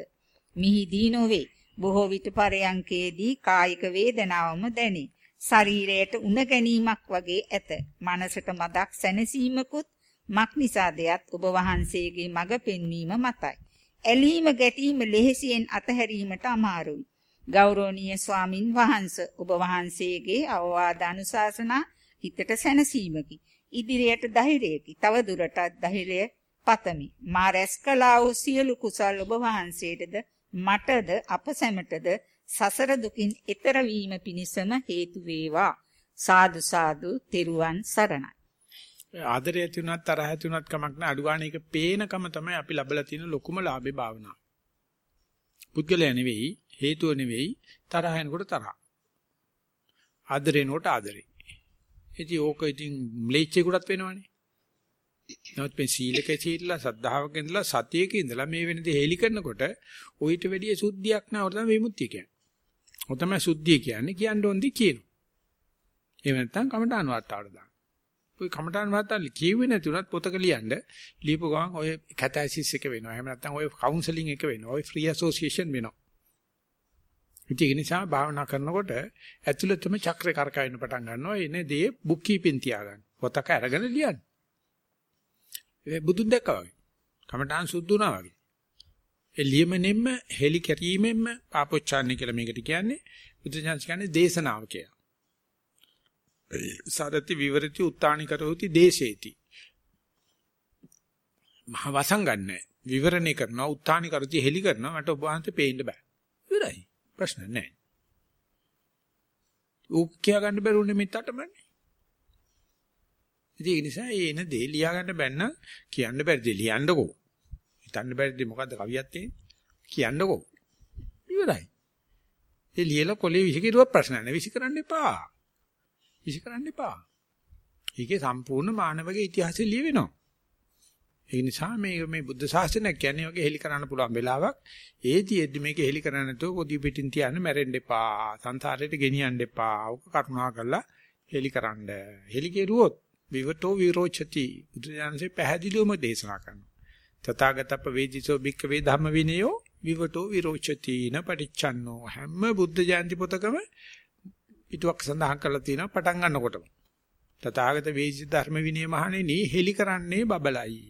මිහිදී නොවේ. බොහෝ විට පරයන්කේදී කායික වේදනාවම දැනේ. ශරීරයට උණ ගැනීමක් වගේ ඇත. මනසට මදක් සැනසීමකුත් මක් නිසාදයත් ඔබ වහන්සේගේ මඟ පෙන්වීම මතයි. ඇලීම ගැටීම ලෙහෙසියෙන් අතහැරීමට අමාරුයි. ගෞරවනීය ස්වාමින් වහන්සේ ඔබ වහන්සේගේ අවවාද අනුශාසනා හිතට සැනසීමකි. ඉදිරියට ධෛර්යයකි. තව දුරටත් ධෛර්යය පතමි. මා රැස් කළා වූ සියලු කුසල් ඔබ වහන්සේටද මටද අප සැමටද සසර දුකින් එතර වීම පිණිසම හේතු වේවා. සාදු සාදු තෙරුවන් සරණයි. ආදරය ඇති වුණත් තරහ ඇති වුණත් කමක් නැහැ. අඩුගාණ එක පේනකම තමයි අපි ලබලා තියෙන ලොකුම ලාභේ භාවනාව. පුද්ගලයා නෙවෙයි, හේතුව නෙවෙයි, තරහ එනකොට තරහ. ආදරේනකොට ආදරේ. ඉතින් ඕක ඉතින් ම්ලේච්චේකටත් වෙනවනේ. නමුත් මේ සීලක සීලලා සද්ධාවක ඉඳලා සතියක ඉඳලා මේ වෙන දේ හේලි කරනකොට ඔయిత වැඩිය සුද්ධියක් නෑ ඔය තමයි විමුක්තිය කියන්නේ. ඔය තමයි සුද්ධිය කියන්නේ කියන්න ඕන දේ කියනවා. එහෙම නැත්නම් කමඨාන් වාර්තාවට දාන්න. ඔය කමඨාන් වාර්තාව කියුවේ නැතුණත් පොතක ලියන්න ලියපු ගමන් ඔය කැතැසිස් එක වෙනවා. එහෙම නැත්නම් ඔය කවුන්සලින් එක වෙනවා. ඔය ෆ්‍රී ඇසෝසියේෂන් වෙනවා. ඉතින් ඒ නිසා භාවනා කරනකොට ඇතුළතම චක්‍රේ කරකවෙන්න පටන් ගන්නවා. එනේ දේ බුක් කීපින් තියාගන්න. පොතක අරගෙන ලියන්න. ඒ බුදුන් දැක්කා වගේ. කමඨාන් සුද්ධ වුණා වගේ. ඒ ලියමනෙම්ම හෙලි කැරීමෙන්ම පාපොච්චාරණය කියලා මේකට කියන්නේ බුදුචාන්ස් කියන්නේ දේශනාව කියලා. සරති විවරති උත්තානි කරෝති දේශේති. මහ වසංගන්නේ විවරණේ කරනවා උත්තානි කරති හෙලි කරනවා මට ඔබ වහන්සේ පේන්න බෑ. ඉවරයි. ප්‍රශ්න නැහැ. ඌ කියා ගන්න බැරුනේ මෙතටමනේ. ඉතින් ඒ නිසා ඒ එන දේ ලියා ගන්න බැන්න කියන්න බැරි දේ ලියන්නකෝ. හිතන්න බැරි දේ මොකද්ද කවියක් තියෙන්නේ? කියන්නකෝ. ඉවරයි. ඒ ලියලා කොලේ විසිකිරුව ප්‍රශ්න නැහැ. විසි කරන්න එපා. විසි කරන්න එපා. ඒකේ සම්පූර්ණ මානවගේ ඉතිහාසය ලියවෙනවා. ඒ නිසා මේ මේ බුද්ධ ශාසනය කියන්නේ වගේ හෙලි කරන්න පුළුවන් වෙලාවක් ඒතිෙද්දි මේක හෙලි කරන්න නැතුව කොඩි පිටින් තියන්න මැරෙන්න එපා. සංසාරයට ගෙනියන්න එපා. ඔක කරුණා කරලා හෙලි කරන්න. හෙලි කෙරුවොත් විවටෝ විරෝචති බුදුජානසේ පැහැදිලිවම දේශනා කරනවා. තථාගතප්ප වේදිසෝ භික්ඛවේ ධම්ම විනයෝ විවටෝ විරෝචති න පටිච්චන්නෝ හැම බුද්ධ ජයන්ති පොතකම පිටුවක් සඳහන් කරලා තියෙනවා පටන් ගන්නකොටම. තථාගත වේදිස ධර්ම විනය මහණෙනි හෙලි කරන්නේ බබලයි.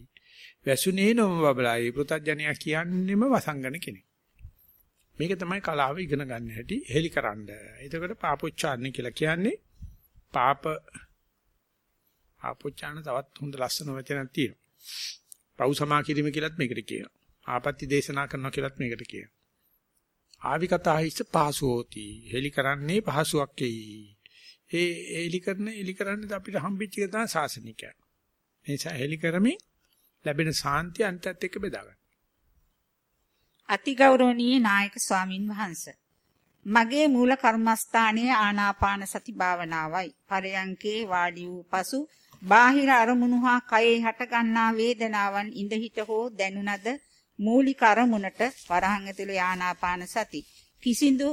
වැසුනේ නොම බබලයි. පෘථජ්ජනයා කියන්නේම වසංගන කෙනෙක්. මේක තමයි කලාව ඉගෙන ගන්න හැටි හෙලිකරනද. එතකොට පාපොච්චාරණ කියලා කියන්නේ පාප ආපොච්චාන තවත් හොඳ ලස්සන වචනක් තියෙනවා. පව් සමා කිරීම කියලත් මේකට කියනවා. ආපත්‍ති දේශනා කරනවා කියලත් මේකට කියනවා. ආවිකතාහිස පහසුෝති. හෙලි කරන්නේ පහසුවක් එයි. ඒ හෙලි කරන හෙලි කරන්නේ අපිට හම්බෙච්ච එක තමයි සාසනිකය. ඒ නිසා හෙලි කරමින් ලැබෙන සාන්තිය අන්තත් එක්ක බෙදා ගන්න. අතිගෞරවනීය නායක ස්වාමින් වහන්සේ මගේ මූල කර්මස්ථානයේ ආනාපාන සති භාවනාවයි. පරයන්කේ වාඩි වූ පසු බාහිර අරමුණු හා කයේ හටගන්නා වේදනාවන් ඉඳහිට හෝ දැනුණද මූලික අරමුණට වරහන් ඇතුළේ ආනාපාන සති. කිසිදු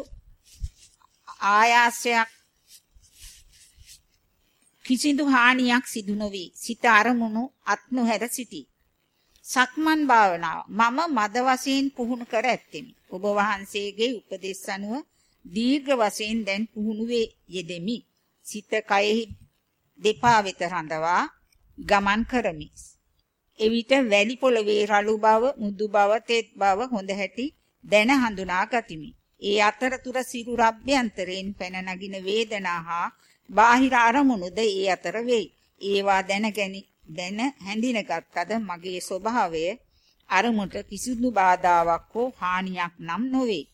ආයාසයක් කිසිදු හානියක් සිදු නොවේ. සිත අරමුණු අත් නොහැර සිටී. සක්මන් භාවනාව. මම මද වශයෙන් පුහුණු කර ඇත්තෙමි. ඔබ වහන්සේගේ උපදෙස් අනුව දීර්ඝ වශයෙන් දැන් පුහුණු වේ යෙදෙමි. සිත කයෙහි දෙපා වෙත රඳවා ගමන් කරමි. එවිට වැලි පොළවේ රළු බව, මුදු බව, තෙත් බව හොඳ හැටි දැන හඳුනා ගතිමි. ඒ අතරතුර සිරුර අභ්‍යන්තරයෙන් පැන නගින වේදනා හා බාහිර අරමුණුද ඒ අතර වෙයි. ඒවා දැනගැනි දැන හැඳිනගත්කද මගේ ස්වභාවය අරමුණට කිසිදු බාධාවක් හෝ හානියක් නම් නොවේ.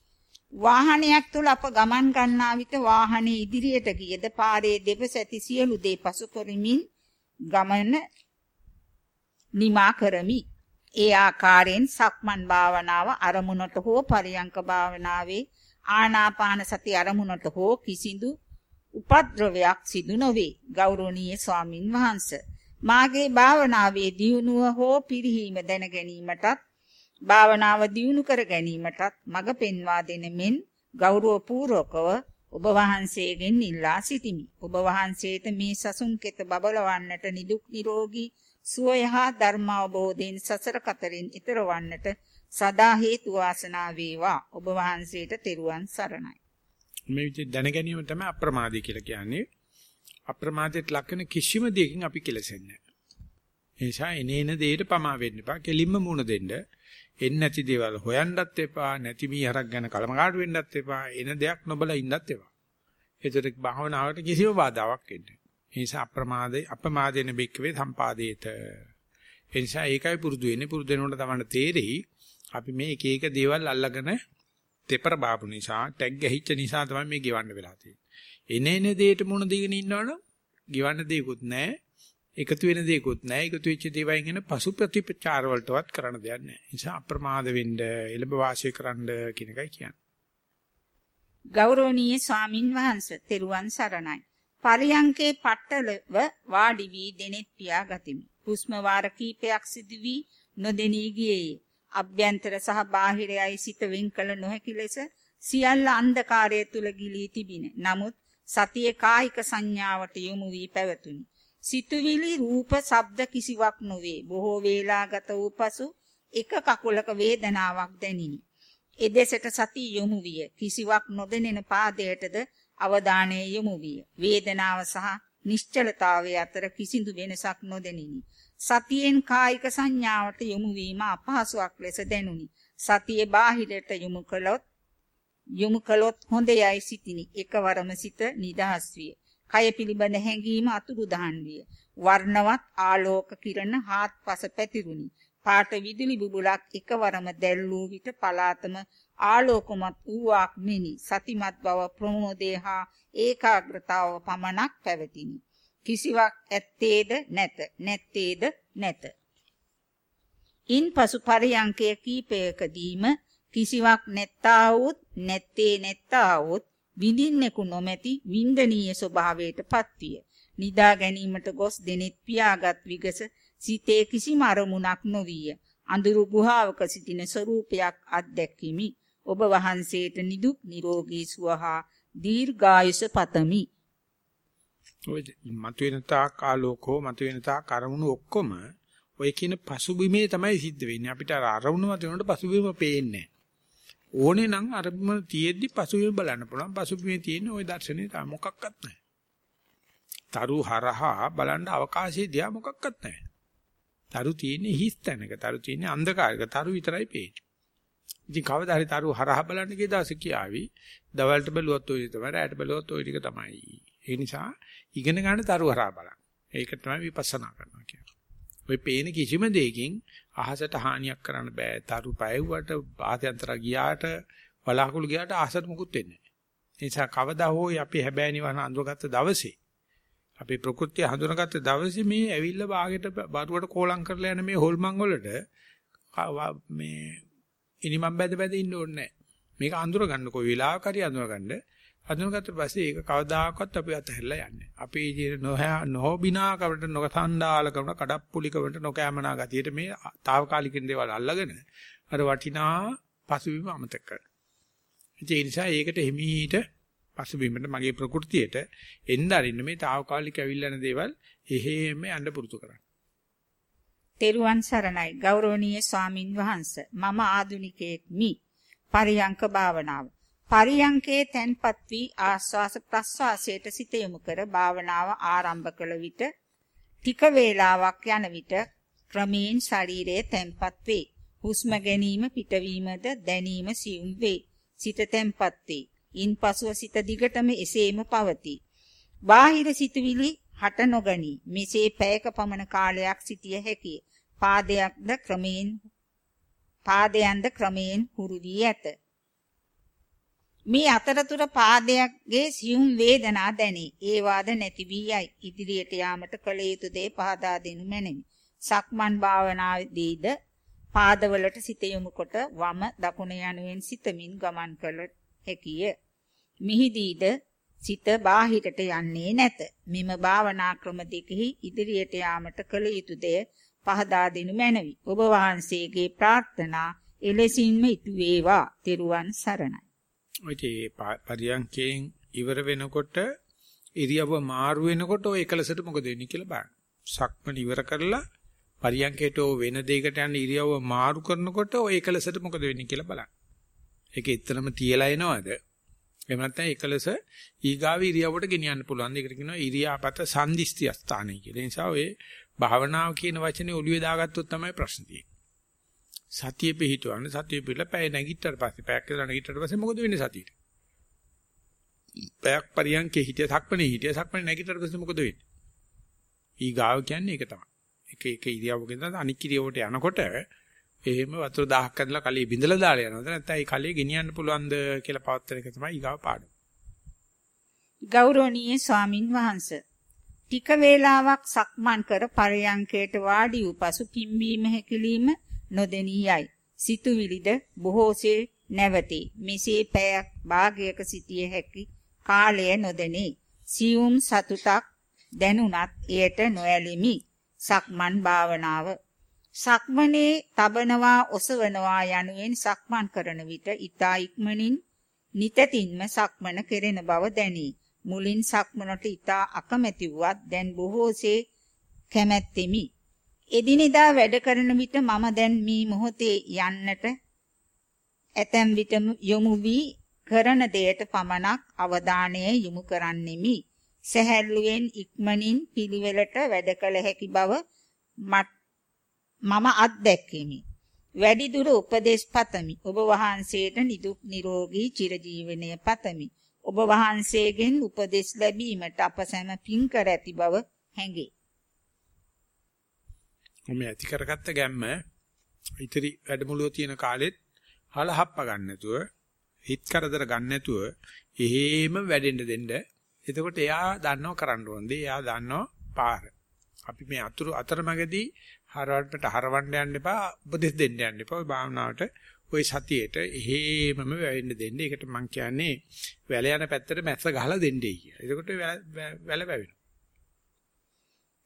වාහනයක් තුල අප ගමන් ගන්නා විට වාහනේ ඉදිරියට ගියද පාරේ දෙපස ඇති සියලු දේ පසු කරමින් ගමන නිමා කරමි. ඒ ආකාරයෙන් සක්මන් භාවනාව අරමුණට හෝ පරියංක භාවනාවේ ආනාපාන සති අරමුණට හෝ කිසිදු උපද්‍රවයක් සිදු නොවේ. ගෞරවනීය ස්වාමින් වහන්සේ මාගේ භාවනාවේ දියුණුව හෝ පිරිහීම දැන ගැනීමටත් භාවනාව දියුණු කර ගැනීමටත් මඟ පෙන්වා දෙන මෙන් ගෞරවපූර්වකව ඔබ වහන්සේගෙන් ඉල්ලා සිටිමි. ඔබ වහන්සේට මේ සසුන් කෙත බබලවන්නට නිදුක් නිරෝගී සුවය හා ධර්ම අවබෝධයෙන් සසර කතරින් ඈතර වන්නට සදා හේතු වාසනා වේවා. ඔබ වහන්සේට තෙරුවන් සරණයි. මේ විදිහ දැන ගැනීම තමයි අප්‍රමාදී කියලා කියන්නේ. අප්‍රමාදයට ලක්වන කිසිම දෙයකින් අපි කෙලසෙන්නේ නැහැ. ඒ නිසා එනේන දෙයට පමා වෙන්න එපා. කෙලින්ම මුණ දෙන්න. එන්නේ නැති දේවල් හොයන්නත් එපා, නැති මීහරක් ගැන කලමකාට වෙන්නත් එපා, එන දෙයක් නොබලා ඉන්නත් එපා. ඒතර භාවනාවට කිසිම බාධාවක් එන්නේ නැහැ. ඒ නිසා අප්‍රමාදේ අපමාදේන බික්කවේ සම්පාදේත. ඒ නිසා ඒකයි පුරුදු වෙන්නේ. පුරුදු වෙනකොට තමයි තේරෙයි අපි මේ එක එක දේවල් අල්ලගෙන තෙපර බාපු නිසා ටැග් ගැහිච්ච නිසා තමයි මේ ගෙවන්න වෙලා තියෙන්නේ. එනේන දෙයට මුණ දීගෙන ඉන්නවනම් ගෙවන්න දෙයක්වත් නැහැ. එකතු වෙන දෙයක්වත් නැහැ. එකතු වෙච්ච දේවයින් එන පසු ප්‍රතිපචාර වලටවත් කරන්න දෙයක් නැහැ. නිසා අප්‍රමාද වෙන්න, එළඹ වාසය කරන්න කියන එකයි කියන්නේ. ගෞරවනීය ස්වාමින් වහන්සේ තෙරුවන් සරණයි. පරියංකේ පట్టලව වාඩි වී දෙනෙත් පියා ගතිමි. හුස්ම වාර කීපයක් සිදු වී නොදෙනී ගියේය. අභ්‍යන්තර සහ බාහිරයයි සිත වෙන් කළ නොහැකි ලෙස සියල්ල අන්ධකාරය තුල ගිලී තිබින. නමුත් සතියේ කායික සංඥාවට යොමු වී පැවතුනි. සිතුවිලි රූප ශබ්ද කිසිවක් නොවේ. බොහෝ වේලා ගත වූ පසු එක කකුලක වේදනාවක් දැනිනි. එදෙසට සතිය යොමු විය. කිසිවක් නොදැනෙන පාදයටද අවධානය යොමු විය. වේදනාව සහ නිශ්චලතාවයේ අතර කිසිදු වෙනසක් නොදැනිනි. සතියෙන් කායික සංඥාවට යොමු වීම අපහසුයක් ලෙස දැනුනි. සතියේ බාහිරට යොමු කළොත් යොමු කළොත් හොඳයයි සිතිනි. එකවරම සිත නිදහස් විය. කය පිළිබඳ හැඟීම අතුරුදහන් විය. වර්ණවත් ආලෝක කිරණ හාත්පස පැතිරුණි. පාට විදුලි බුබුලක් එකවරම දැල්වූ විට පලාතම ආලෝකමත් වූවක් මෙනි. සතිමත් බව ප්‍රමෝදේ හා ඒකාග්‍රතාව පමණක් පැවතිනි. කිසිවක් ඇත්තේද නැත නැත්තේද නැත. ඉන්පසු පරියංකය කීපයකදීම කිසිවක් නැත්තා වූත් නැත්තේ නැත්තා වූත් විඳින්නෙකු නොමැති වින්දනීය ස්වභාවයට පත්විය. නිදා ගැනීමට ගොස් දෙනෙත් පියාගත් විගස සිතේ කිසිම අරමුණක් නොවිය. අඳුරු ගුහාවක සිටින ස්වરૂපයක් අත්දැකීමි. ඔබ වහන්සේට නිදුක් නිරෝගී සුව හා දීර්ඝායුෂ පතමි. ඔය මතුවෙන තාක් ආලෝකෝ මතුවෙන තාක් අරමුණු ඔක්කොම ඔය කියන පසුබිමේ තමයි සිද්ධ වෙන්නේ. අපිට අර අරමුණු මතුවෙනකොට පසුබිම පේන්නේ ඕනේ නම් අරමුණ තියෙද්දි පසුබිම බලන්න පුළුවන්. පසුබිමේ තියෙන ওই දර්ශනේ තමයි මොකක්වත් නැහැ. තරු හරහා බලන්න අවකාශයේ දිහා මොකක්වත් නැහැ. තරු තියෙන්නේ හිස් තැනක. තරු තියෙන්නේ අන්ධකාරයක. තරු විතරයි පේන්නේ. ඉතින් කවදා හරි තරු හරහා බලන්න ගිය දවසේ කියාවි. දවල්ට බැලුවොත් ඔය තමයි, රාත්‍රීට බැලුවොත් ඔය ටික තමයි. ඒ නිසා ඉගෙන ගන්න තරු හරහා බලන්න. ඒක තමයි විපස්සනා කරනවා කියන්නේ. ඔය පේන කිසිම දෙයකින් අහසට හානියක් කරන්න බෑ. තරු පෑවුවට ආත්‍යන්තර ගියාට වලාකුළු ගියාට අහසට මුකුත් වෙන්නේ නෑ. ඒ නිසා කවදා හෝ අපි හැබෑ නිවන අඳුරගත්ත දවසේ අපි ප්‍රകൃතිය හඳුනාගත්ත දවසේ මේ ඇවිල්ලා ਬਾගෙට බරුවට කෝලම් කරලා යන මේ හොල්මන් වලට මේ ඉනිමම් බැද බැද ඉන්න ඕනේ නෑ. මේක අඳුර ගන්න කොයි වෙලාවක හරි අඳුර ගන්න. අඳුනගත්ත පස්සේ ඒක කවදාකවත් අපි අතහැරලා යන්නේ. අපේ ජීන නොහැ නොබිනාකවට නොකසන්ඩාලකවට කඩප්පුලිකවට නොකෑමනා ගතියට මේ తాවකාලිකින් දේවල් අල්ලගෙන අර වටිනා පසුබිම අමතක කරනවා. ඒ නිසා ඒකට හිමීට පසුබිමට මගේ ප්‍රകൃතියට එන්න අරින්න මේ తాවකාලික ඇවිල්ලා දේවල් එහෙම යන්න පුරුදු කරන්න. තෙරුවන් සරණයි ගෞරවනීය ස්වාමින් වහන්සේ මම ආදුනිකයෙක් මි පරියංක භාවනාව පරියංකේ තැන්පත් වී ආස්වාස ප්‍රස්වාසයට සිත යොමු කර භාවනාව ආරම්භ කළ විට ටික වේලාවක් යන විට ක්‍රමයෙන් ශරීරයේ තැන්පත් වේ. හුස්ම ගැනීම පිටවීමද දැනීම සියුම් වේ. සිත තැන්පත් වේ. ඉන්පසුව සිත දිගටම එසේම පවතී. බාහිර සිතුවිලි හට නොගනී. මෙසේ පැයක පමණ කාලයක් සිටිය හැකිය. පාදයක්ද ක්‍රමයෙන් පාදයන්ද ක්‍රමයෙන් හුරු වී ඇත. මේ අතරතුර පාදයක්ගේ සියුම් වේදනා දැනේ. ඒ වාද නැති වී යයි. ඉදිරියට යාමට කල යුතු දේ පහදා දෙනු මැනවි. සක්මන් භාවනාවේදීද පාදවලට සිත යොමු කොට වම දකුණ යනුවෙන් සිතමින් ගමන් කළ හැකිය. මිහිදීද සිත බාහිරට යන්නේ නැත. මෙම භාවනා ක්‍රම දෙකෙහි ඉදිරියට යාමට කල යුතු දේ පහදා දෙනු මැනවි. ඔබ වහන්සේගේ ප්‍රාර්ථනා එලෙසින්ම ඉටු වේවා. තෙරුවන් සරණයි. ඔය පරියන්කෙන් ඉවර වෙනකොට ඉරියව්ව මාරු වෙනකොට ඔය එකලසට මොකද වෙන්නේ කියලා බලන්න. සක්මන් ඉවර කරලා පරියන්කේට වෙන දෙයකට යන ඉරියව්ව මාරු කරනකොට ඔය එකලසට මොකද වෙන්නේ කියලා බලන්න. ඒක එතරම් තියලා එනවද? එහෙම නැත්නම් එකලස ඊගාව ඉරියව්වට ගෙනියන්න පුළුවන්. ඒකට කියනවා ඉරියාපත සංදිස්ත්‍ය ස්ථානයි කියලා. ඒ නිසා ඔය භාවනාව කියන වචනේ ඔළුවේ දාගත්තොත් තමයි ප්‍රශ්න තියෙන්නේ. සතිය පිහිටවන්න සතිය පිළිලා පැය නැගිට්ටට පස්සේ පැයක් විතර නැගිට්ටට පස්සේ මොකද වෙන්නේ සතියට? පැයක් පරියන්කේ හිටිය සක්මණේ හිටිය සක්මණේ නැගිට්ටට පස්සේ මොකද වෙන්නේ? ඊ ගාව කියන්නේ ඒක තමයි. එක එක ඉරියව්වකින් තමයි අනික් ඉරියව්වට යනකොට එහෙම වතුර දහහක් ඇදලා කලිය බිඳලා දාලා යනවද නැත්නම් ඒ කලිය ගෙනියන්න පුළුවන්ද කියලා පවත්තන එක තමයි ඊගාව පාඩම. ගෞරවනීය ස්වාමින් වහන්සේ ටික වේලාවක් සක්මන් කර පරයන්කයට වාඩි වූ පසු පිම්බීම හැකිලිම නොදෙනී යයි. සිතුවිලිද බොහෝසේ නැවතී. මෙසේ පැයක් භාගයක සිටිය හැකි කාලය නොදෙනී. සියුම් සතුටක් දැනුණත් එයට නොඇලිමි. සක්මන් භාවනාව සක්මනේ තබනවා ඔසවනවා යනුවෙන් සක්මන් කරන විට ඊතා ඉක්මනින් නිතතින්ම සක්මන කෙරෙන බව දැනේ. මුලින් සක්මනට ඊතා අකමැති වුවත් දැන් බොහෝසේ කැමැත්තෙමි. එදිනෙදා වැඩ කරන විට මම දැන් මේ මොහොතේ යන්නට ඇතැම් විට යොමු වී කරන දෙයට පමණක් අවධානය යොමු කරන්නෙමි. සැහැල්ලුවෙන් ඉක්මනින් පිළිවෙලට වැඩ කළ හැකි බව මම අත්දැක්කෙමි. වැඩි දුර උපදේශ පතමි. ඔබ වහන්සේට නිදුක් නිරෝගී චිරජීවනය පතමි. ඔබ වහන්සේගෙන් උපදෙස් ලැබීමට අප සැම පින් කර ඇති බව හැඟේ. මම ඇති කරගත්ත ගැම්ම ඉතිරි වැඩමුළුව තියෙන කාලෙත් හලහප්ප ගන්න නැතුව හිත කරදර ගන්න නැතුව එහෙම වැඩෙන්න දෙන්න. එතකොට එයා දන්නව කරන්න ඕනදී එයා දන්නව පාර. අපි මේ අතුරු අතරමැදි හරවන්නට හරවන්න යන්න එපා උපදෙස් දෙන්න යන්න එපා. ඔය භාවනාවට ওই සතියේට එහෙමම වැවෙන්න දෙන්න. ඒකට මම කියන්නේ වැල යන පැත්තට මැස්ස ගහලා දෙන්නයි කියලා. එතකොට වැල වැවෙනවා.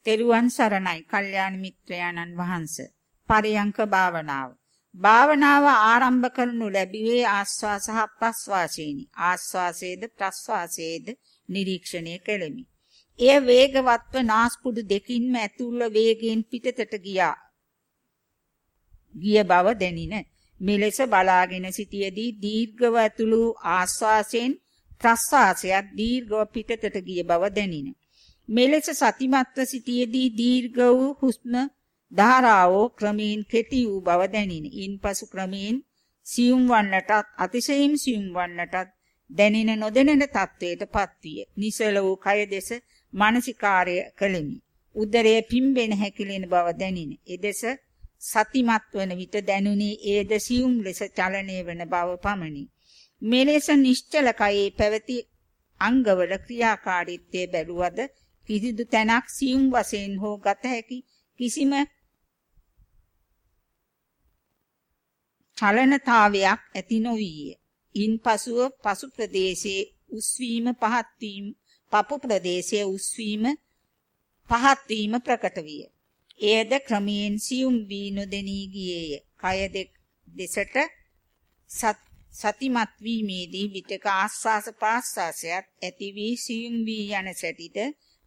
තෙරුවන් සරණයි. කල්යාණ මිත්‍රයාණන් වහන්සේ. පරියංක භාවනාව. භාවනාව ආරම්භ කරනු ලැබුවේ ආස්වාස හා ප්‍රස්වාසේනි. ආස්වාසේද ප්‍රස්වාසේද නිරීක්ෂණය කෙලෙමි. එය වේගවත්ව නාස්පුඩු දෙකින්ම ඇතුල්ව වේගයෙන් පිටතට ගියා. ගිය බව දැනින. මෙලෙස බලාගෙන සිටියේදී දීර්ඝව ඇතුළු ආස්වාසයෙන් ප්‍රස්වාසයක් දීර්ඝව පිටතට ගිය බව දැනින. මෙලෙස සතිමත්ව සිටියේදී දීර්ඝ වූ හුස්ම ධාරාවෝ ක්‍රමයෙන් කෙටි වූ බව දැනින. ඉන්පසු ක්‍රමයෙන් සියුම් වන්නටත් අතිශයින් සියුම් වන්නටත් දැනෙන නොදැනෙන තත්වයටපත් විය. නිසල වූ කය දෙස මානසිකාර්ය කළෙමි. උදරයේ පිම්බෙන හැකිලෙන බව දැනින. එදෙස සතිමත් වන විට දැනුනි ඒද සියුම් ලෙස චලනය වන බව පමණි. මෙලෙස නිශ්චල කයේ පැවති අංගවල ක්‍රියාකාරීත්වය බැලුවද කිසිදු තැනක් සියුම් වශයෙන් හෝ ගත හැකි කිසිම චලනතාවයක් ඇති නොවිය. ඉන්පසුව පසු ප්‍රදේශයේ උස්වීම පහත් වීම පපු ප්‍රදේශයේ උස්වීම පහත් වීම ප්‍රකට විය. එයද ක්‍රමයෙන් සියුම් වී නොදෙනී ගියේය. කය දෙසට සතිමත් වීමේදී විතක ආස්වාස ප්‍රාස්වාසයත් ඇති වී සියුම් වී යන සැටිද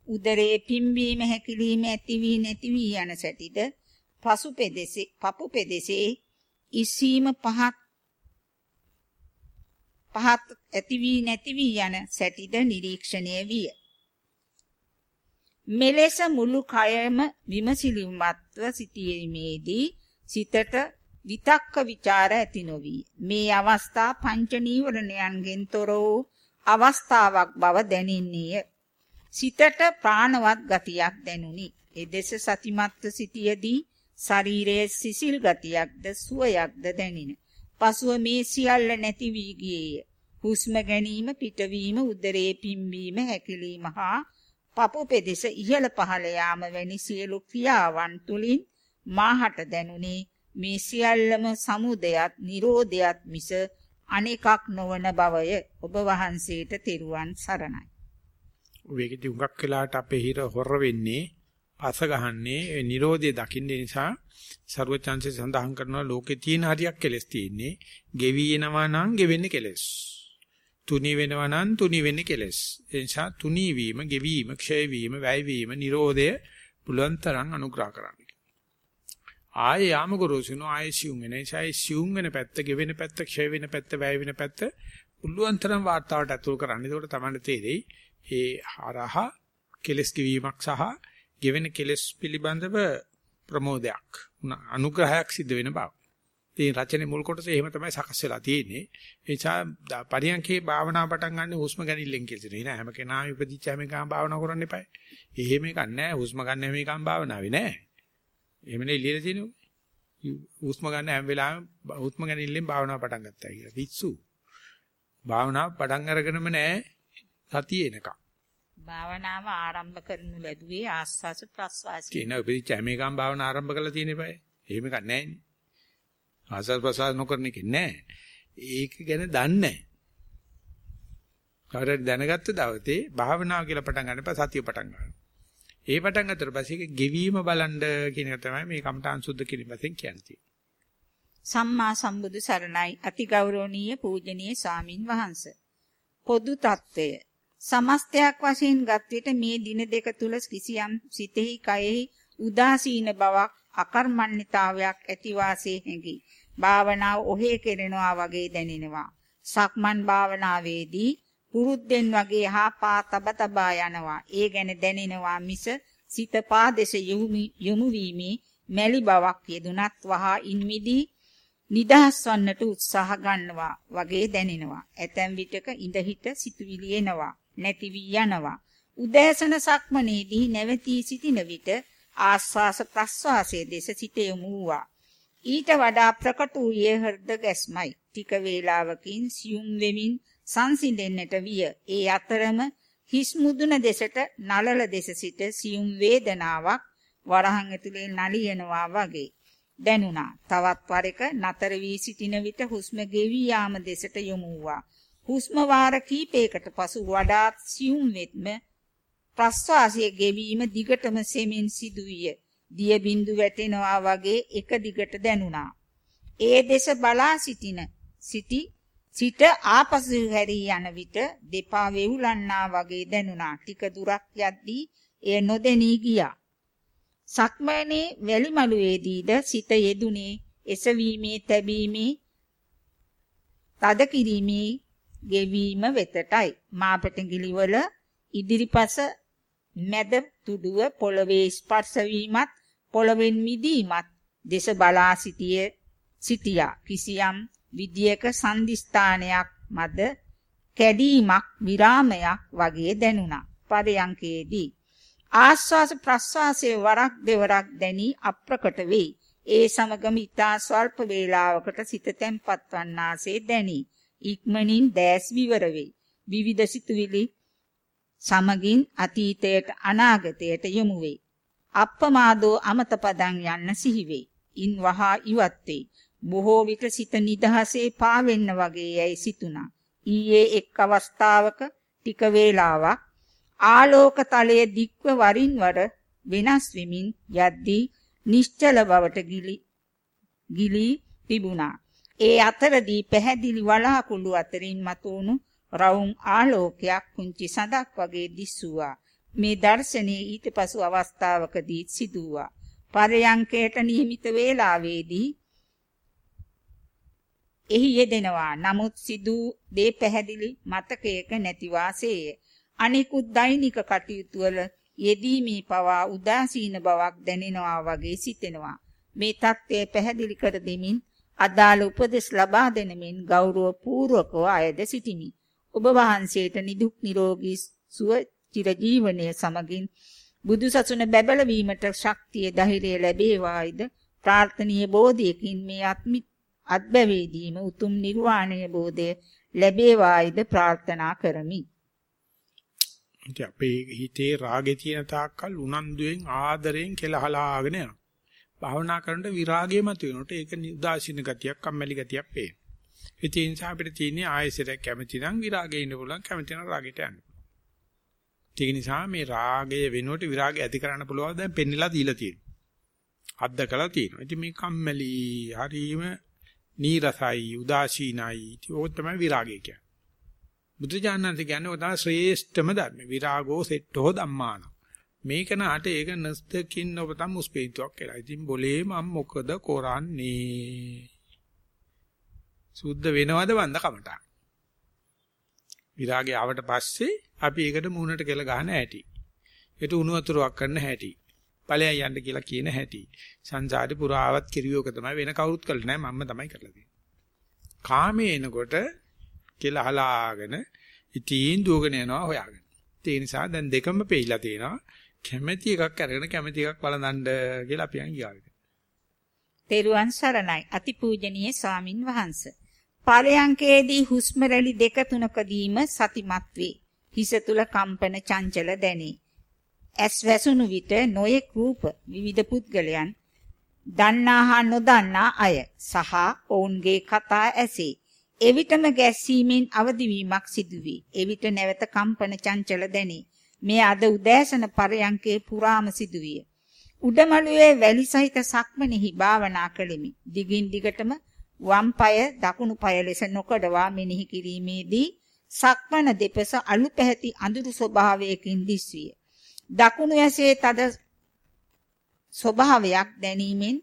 උදරයේ පිම්බීම හැකිලිම ඇති වී නැති වී යන සැටිද පසු පෙදෙසේ පපු පෙදෙසේ ඉසීම පහත් පහත් ඇති වී නැති වී යන සැටිද නිරීක්ෂණය විය. මෙලෙස මුළු කයම විමසිලිමත්ව සිටීමේදී සිතට විතක්ක ਵਿਚාර ඇති නොවි. මේ අවස්ථා පංච නීවරණයන්ගෙන් තොර වූ අවස්ථාවක් බව දැනින්නේය. සිතට ප්‍රාණවත් ගතියක් දැනුනි. එදෙස සතිමත්ව සිටියේදී ශරීරයේ සිසිල් ගතියක්ද සුවයක්ද දැනින. පසුව මේ සියල්ල නැති වී ගියේය. හුස්ම ගැනීම පිටවීම උදරයේ පිම්බීම හැකිලිම හා පපු පෙදෙස ඉහළ පහළ යාම වැනි සියලු ක්‍රියාවන් තුලින් මාහට දැනුනේ මේ සියල්ලම සමුදයත් නිරෝධයත් මිස අනෙකක් නොවන බවය ඔබ වහන්සේට තෙරුවන් සරණයි. වේගෙදි උඟක් වෙලාට අපේ හිර හොර වෙන්නේ පස ගහන්නේ ඒ Nirodhe දකින්න නිසා ਸਰවචන්සේ සඳහන් කරනවා ලෝකේ තියෙන හරියක් කෙලස් තියෙන්නේ. ගෙවි එනවා නම් ගෙවෙන්නේ කෙලස්. තුනී වෙනවා නම් තුනී වෙන්නේ කෙලස්. ඒ නිසා තුනී වීම ගෙවීම ක්ෂය වීම වැය වීම Nirodhe පුලුවන් තරම් අනුග්‍රහ කරන්න. ආය යාම ගොරෝසුන ආය සියුම් වෙන නිසා ඒ සියුම් වෙන පැත්ත ගෙවෙන පැත්ත ක්ෂය වෙන පැත්ත වැය වෙන පැත්ත පුළුවන් තරම් වාර්තාවට ඇතුල් කරන්න. ඒකට තමයි තේරෙයි ඒ හරහා කෙලස් කිවීමක් සහ ගෙවෙන කෙලස් පිළිබඳව ප්‍රමෝදයක් අනුග්‍රහයක් සිද්ධ වෙන බව. ඉතින් රචනයේ මුල් කොටස එහෙම තමයි සකස් වෙලා තියෙන්නේ. ඒ නිසා පරියන්කේ භාවනා පටන් ගන්න හුස්ම ගැනීමෙන් කියලා නෑ හැම කෙනාම ඉපදිච්ච හැම එකම භාවනා කරන්න එපා. එහෙම එකක් නෑ හුස්ම ගන්න හැම එකම භාවනාවේ නෑ. එහෙමනේ එළියට තියෙන්නේ. හුස්ම ගන්න හැම වෙලාවෙම හුස්ම ගැනීමෙන් භාවනාව පටන් ගත්තා කියලා. පිස්සු. භාවනාව පටන් අරගෙනම නෑ සතිය එනකම්. භාවනාව ආරම්භ කරනු ලැබුවේ ආස්වාස ප්‍රස්වාසය. කියන උපදිච්ච හැම එකම භාවනා ආරම්භ කරලා තියෙන බෑ. එහෙම එකක් නෑනේ. ආස්වාස ප්‍රස්වාස නොකරන එක නෑ. ඒක ගැන දන්නේ නෑ. කාටද දැනගත්ත දවසේ භාවනාව කියලා පටන් ගන්න එපා සතිය පටන් ගන්න. ඒ පටන් ගත්තට පස්සේ ඒක ගෙවීම බලන්න කියන එක තමයි මේ කමඨාන් සුද්ධ කිරීමෙන් කියන්නේ. සම්මා සම්බුදු සරණයි අතිගෞරවනීය පූජනීය ස්වාමින් වහන්සේ. පොදු తත්වය සමස්තයක් වශයෙන් ගත් විට මේ දින දෙක තුල කිසියම් සිතෙහි කයෙහි උදාසීන බවක් අකර්මණ්‍යතාවයක් ඇති වාසේ හැඟි. භාවනාව ඔහේ කෙරෙනවා වගේ දැනෙනවා. සක්මන් භාවනාවේදී පුරුද්දෙන් වගේ හා පා තබ තබා යනවා. ඒ ගැන දැනෙනවා මිස සිත පාදෙස යොමු වීමේ මැලි බවක් යෙදුනත් වහා ඉන්මිදී නිදහස් වන්නට උත්සාහ ගන්නවා වගේ දැනෙනවා. ඇතැම් විටක ඉඳ හිට සිතුවිලි එනවා. නැති වී යනවා. උදෑසන සක්මනේදී නැවතී සිටින විට ආස්වාස ප්‍රස්වාසයේ දෙස සිට යොමු වූවා. ඊට වඩා ප්‍රකට වූයේ හෘද ගැස්මයි. ටික වේලාවකින් සියුම් වෙමින් සංසිඳෙන්නට විය. ඒ අතරම හිස් මුදුන දෙසට නලල දෙස සිට සියුම් වේදනාවක් වරහන් ඇතුලේ නලියනවා වගේ දැනුණා. තවත් වරක නතර වී සිටින විට හුස්ම ගෙවි යාම දෙසට යොමු වුණා. හුස්ම වාර කීපයකට පසු වඩාත් සියුම් වෙත්ම ප්‍රස්වාසයේ ගෙවීම දිගටම සෙමින් සිදුවිය. දිය බිඳු වැටෙනවා වගේ එක දිගට දැනුණා. ඒ දෙස බලා සිටින සිටි සිට ආපසු හැරී යන විට දෙපා වෙවුලන්නා වගේ දැනුණා. ටික දුරක් යද්දී එය නොදෙනී ගියා. සක්මනේ වැලිමලුවේදීද සිත යෙදුනේ එසවීමේ තැබීමේ තද කිරීමේ ගෙවීම වෙතටයි. මා පෙටගිලිවල ඉදිරිපස මැද තුඩුව පොළවේ ස්පර්ශ වීමත් පොළවෙන් මිදීමත් දේශ බලා සිටියේ සිටියා. කිසියම් විදියක සංදිස්ථානයක් මැද කැඩීමක් විරාමයක් වගේ දැනුණා. පරයන්කේදී ආස්වාස ප්‍රස්වාසයේ වරක් දෙවරක් දැනි අප්‍රකට වෙයි. ඒ සමගම ඊතා ස්වල්ප වේලාවකට සිත තැම්පත් වන්නාසේ දැනි. ඉක්මනින් දැස් විවර වෙයි. විවිධ සිතුවිලි සමගින් අතීතයට අනාගතයට යොමු වෙයි. අප්පමාදෝ අමත පදං යන්න සිහි වෙයි. ඉන් වහා ඉවත් වෙයි. බොහෝ විට සිත නිදහසේ පාවෙන්න වගේ යයි සිතුණා. ඊයේ එක් අවස්ථාවක ටික වේලාවක් ආලෝක තලයේ දික්ව වරින් වර වෙනස් වෙමින් යද්දී නිශ්චල බවට ගිලි ගිලි තිබුණා. ඒ අතරදී පැහැදිලි වලාකුළු අතරින් මතුවුණු රවුම් ආලෝකයක් කුංචි සඳක් වගේ දිස්සුවා. මේ දර්ශනයේ ඊට පසු අවස්ථාවකදී සිදුවා. පරයන්කයට නියමිත වේලාවේදී එහි යෙදෙනවා. නමුත් සිදු දේ පැහැදිලි මතකයක නැති වාසේය. අනිකුත් දෛනික කටයුතු වල යෙදීමේ පවා උදාසීන බවක් දැනෙනවා වගේ සිතෙනවා. මේ தත්ත්වය පැහැදිලි කර දෙමින් අදාළ උපදෙස් ලබා දෙනමින් ගෞරව පූර්වකව අයද සිටිමි. ඔබ වහන්සේට නිදුක් නිරෝගී සුව චිරජීවනයේ සමගින් බුදු සසුන බැබළ වීමට ශක්තිය ධෛර්යය ලැබේවායිද ප්‍රාර්ථනීය බෝධියකින් මේ අත්මි අත්බැවේදීම උතුම් නිර්වාණය බෝධය ලැබේවායිද ප්‍රාර්ථනා කරමි. ඉතින් අපේ හිතේ රාගේ තියෙන තාක්කල් උනන්දුවෙන් ආදරයෙන් කෙලහලාගෙන යනවා. භාවනා කරනකොට විරාගය මතුවෙනකොට ඒක උදාසීන ගතියක්, කම්මැලි ගතියක් පේනවා. ඒ නිසා අපිට තියෙන්නේ ආයෙසරයක් කැමති නම් විරාගයේ ඉන්න පුළුවන්, කැමති නම් රාගයට යන්න පුළුවන්. ඒක නිසා මේ රාගය වෙනුවට විරාගය ඇති කරන්න පුළුවන් දැන් පෙන්නලා දීලා තියෙනවා. අද්දකලා තියෙනවා. ඉතින් මේ කම්මැලි, හරීම නීරසයි, උදාසීනයි. ඒක තමයි විරාගය කියන්නේ. බුදුජානනාංශ කියන්නේ ඔය තමයි ශ්‍රේෂ්ඨම ධර්ම. විරාගෝ සෙට්ටෝ ධම්මාන. මේක නාට ඒක නස්තකින් ඔබ තම මුස්පේතුවක් කියලා. ඉතින් બોලේ මම මොකද කරන්නේ? සුද්ධ වෙනවද වන්ද කමටා. විරාගය ආවට පස්සේ අපි ඒකට මූණට කෙල ගහන හැටි. ඒට උණු වතුරක් කරන හැටි. ඵලයන් යන්න කියලා කියන හැටි. සංසාරේ පුරාවත් කිරියෝක තමයි වෙන කවුරුත් කළේ නැහැ මම තමයි කරලා තියෙන්නේ. කාමේ එනකොට කියලා හලාගෙන ඉතින් දුවගෙන යනවා හොයාගෙන. ඒ නිසා දැන් දෙකම පෙයිලා තියෙනවා. කැමැති එකක් අරගෙන කැමැති එකක් බලඳන්න කියලා අපි යන් ගියාවිද. තෙරුවන් සරණයි. අතිපූජනීය ස්වාමින් වහන්සේ. පරයන්කේදී හුස්ම රැලි දෙක තුනකදීම සතිමත් වේ. හිස තුල කම්පන චංචල දැනේ. ඇස් වැසුණු විට නොයෙක් රූප විවිධ පුද්ගලයන් දන්නා හා නොදන්නා අය සහ ඔවුන්ගේ කතා ඇසේ. එවිටම ගැස්සීමෙන් අවදිවීමක් සිදුවේ. එවිට නැවත කම්පන චංචල දැනේ. මේ අද උදෑසන පරයන්කේ පුරාම සිදුවිය. උඩමළුවේ වැලි සහිත සක්මනේහි භාවනා කළෙමි. දිගින් දිගටම වම් පාය දකුණු පාය ලෙස නොකඩවා මෙනෙහි කිරීමේදී සක්මන දෙපස අලු පැහැති අඳුරු ස්වභාවයකින් දිස්විය. දකුණු ඇසේ තද ස්වභාවයක් දැනීමෙන්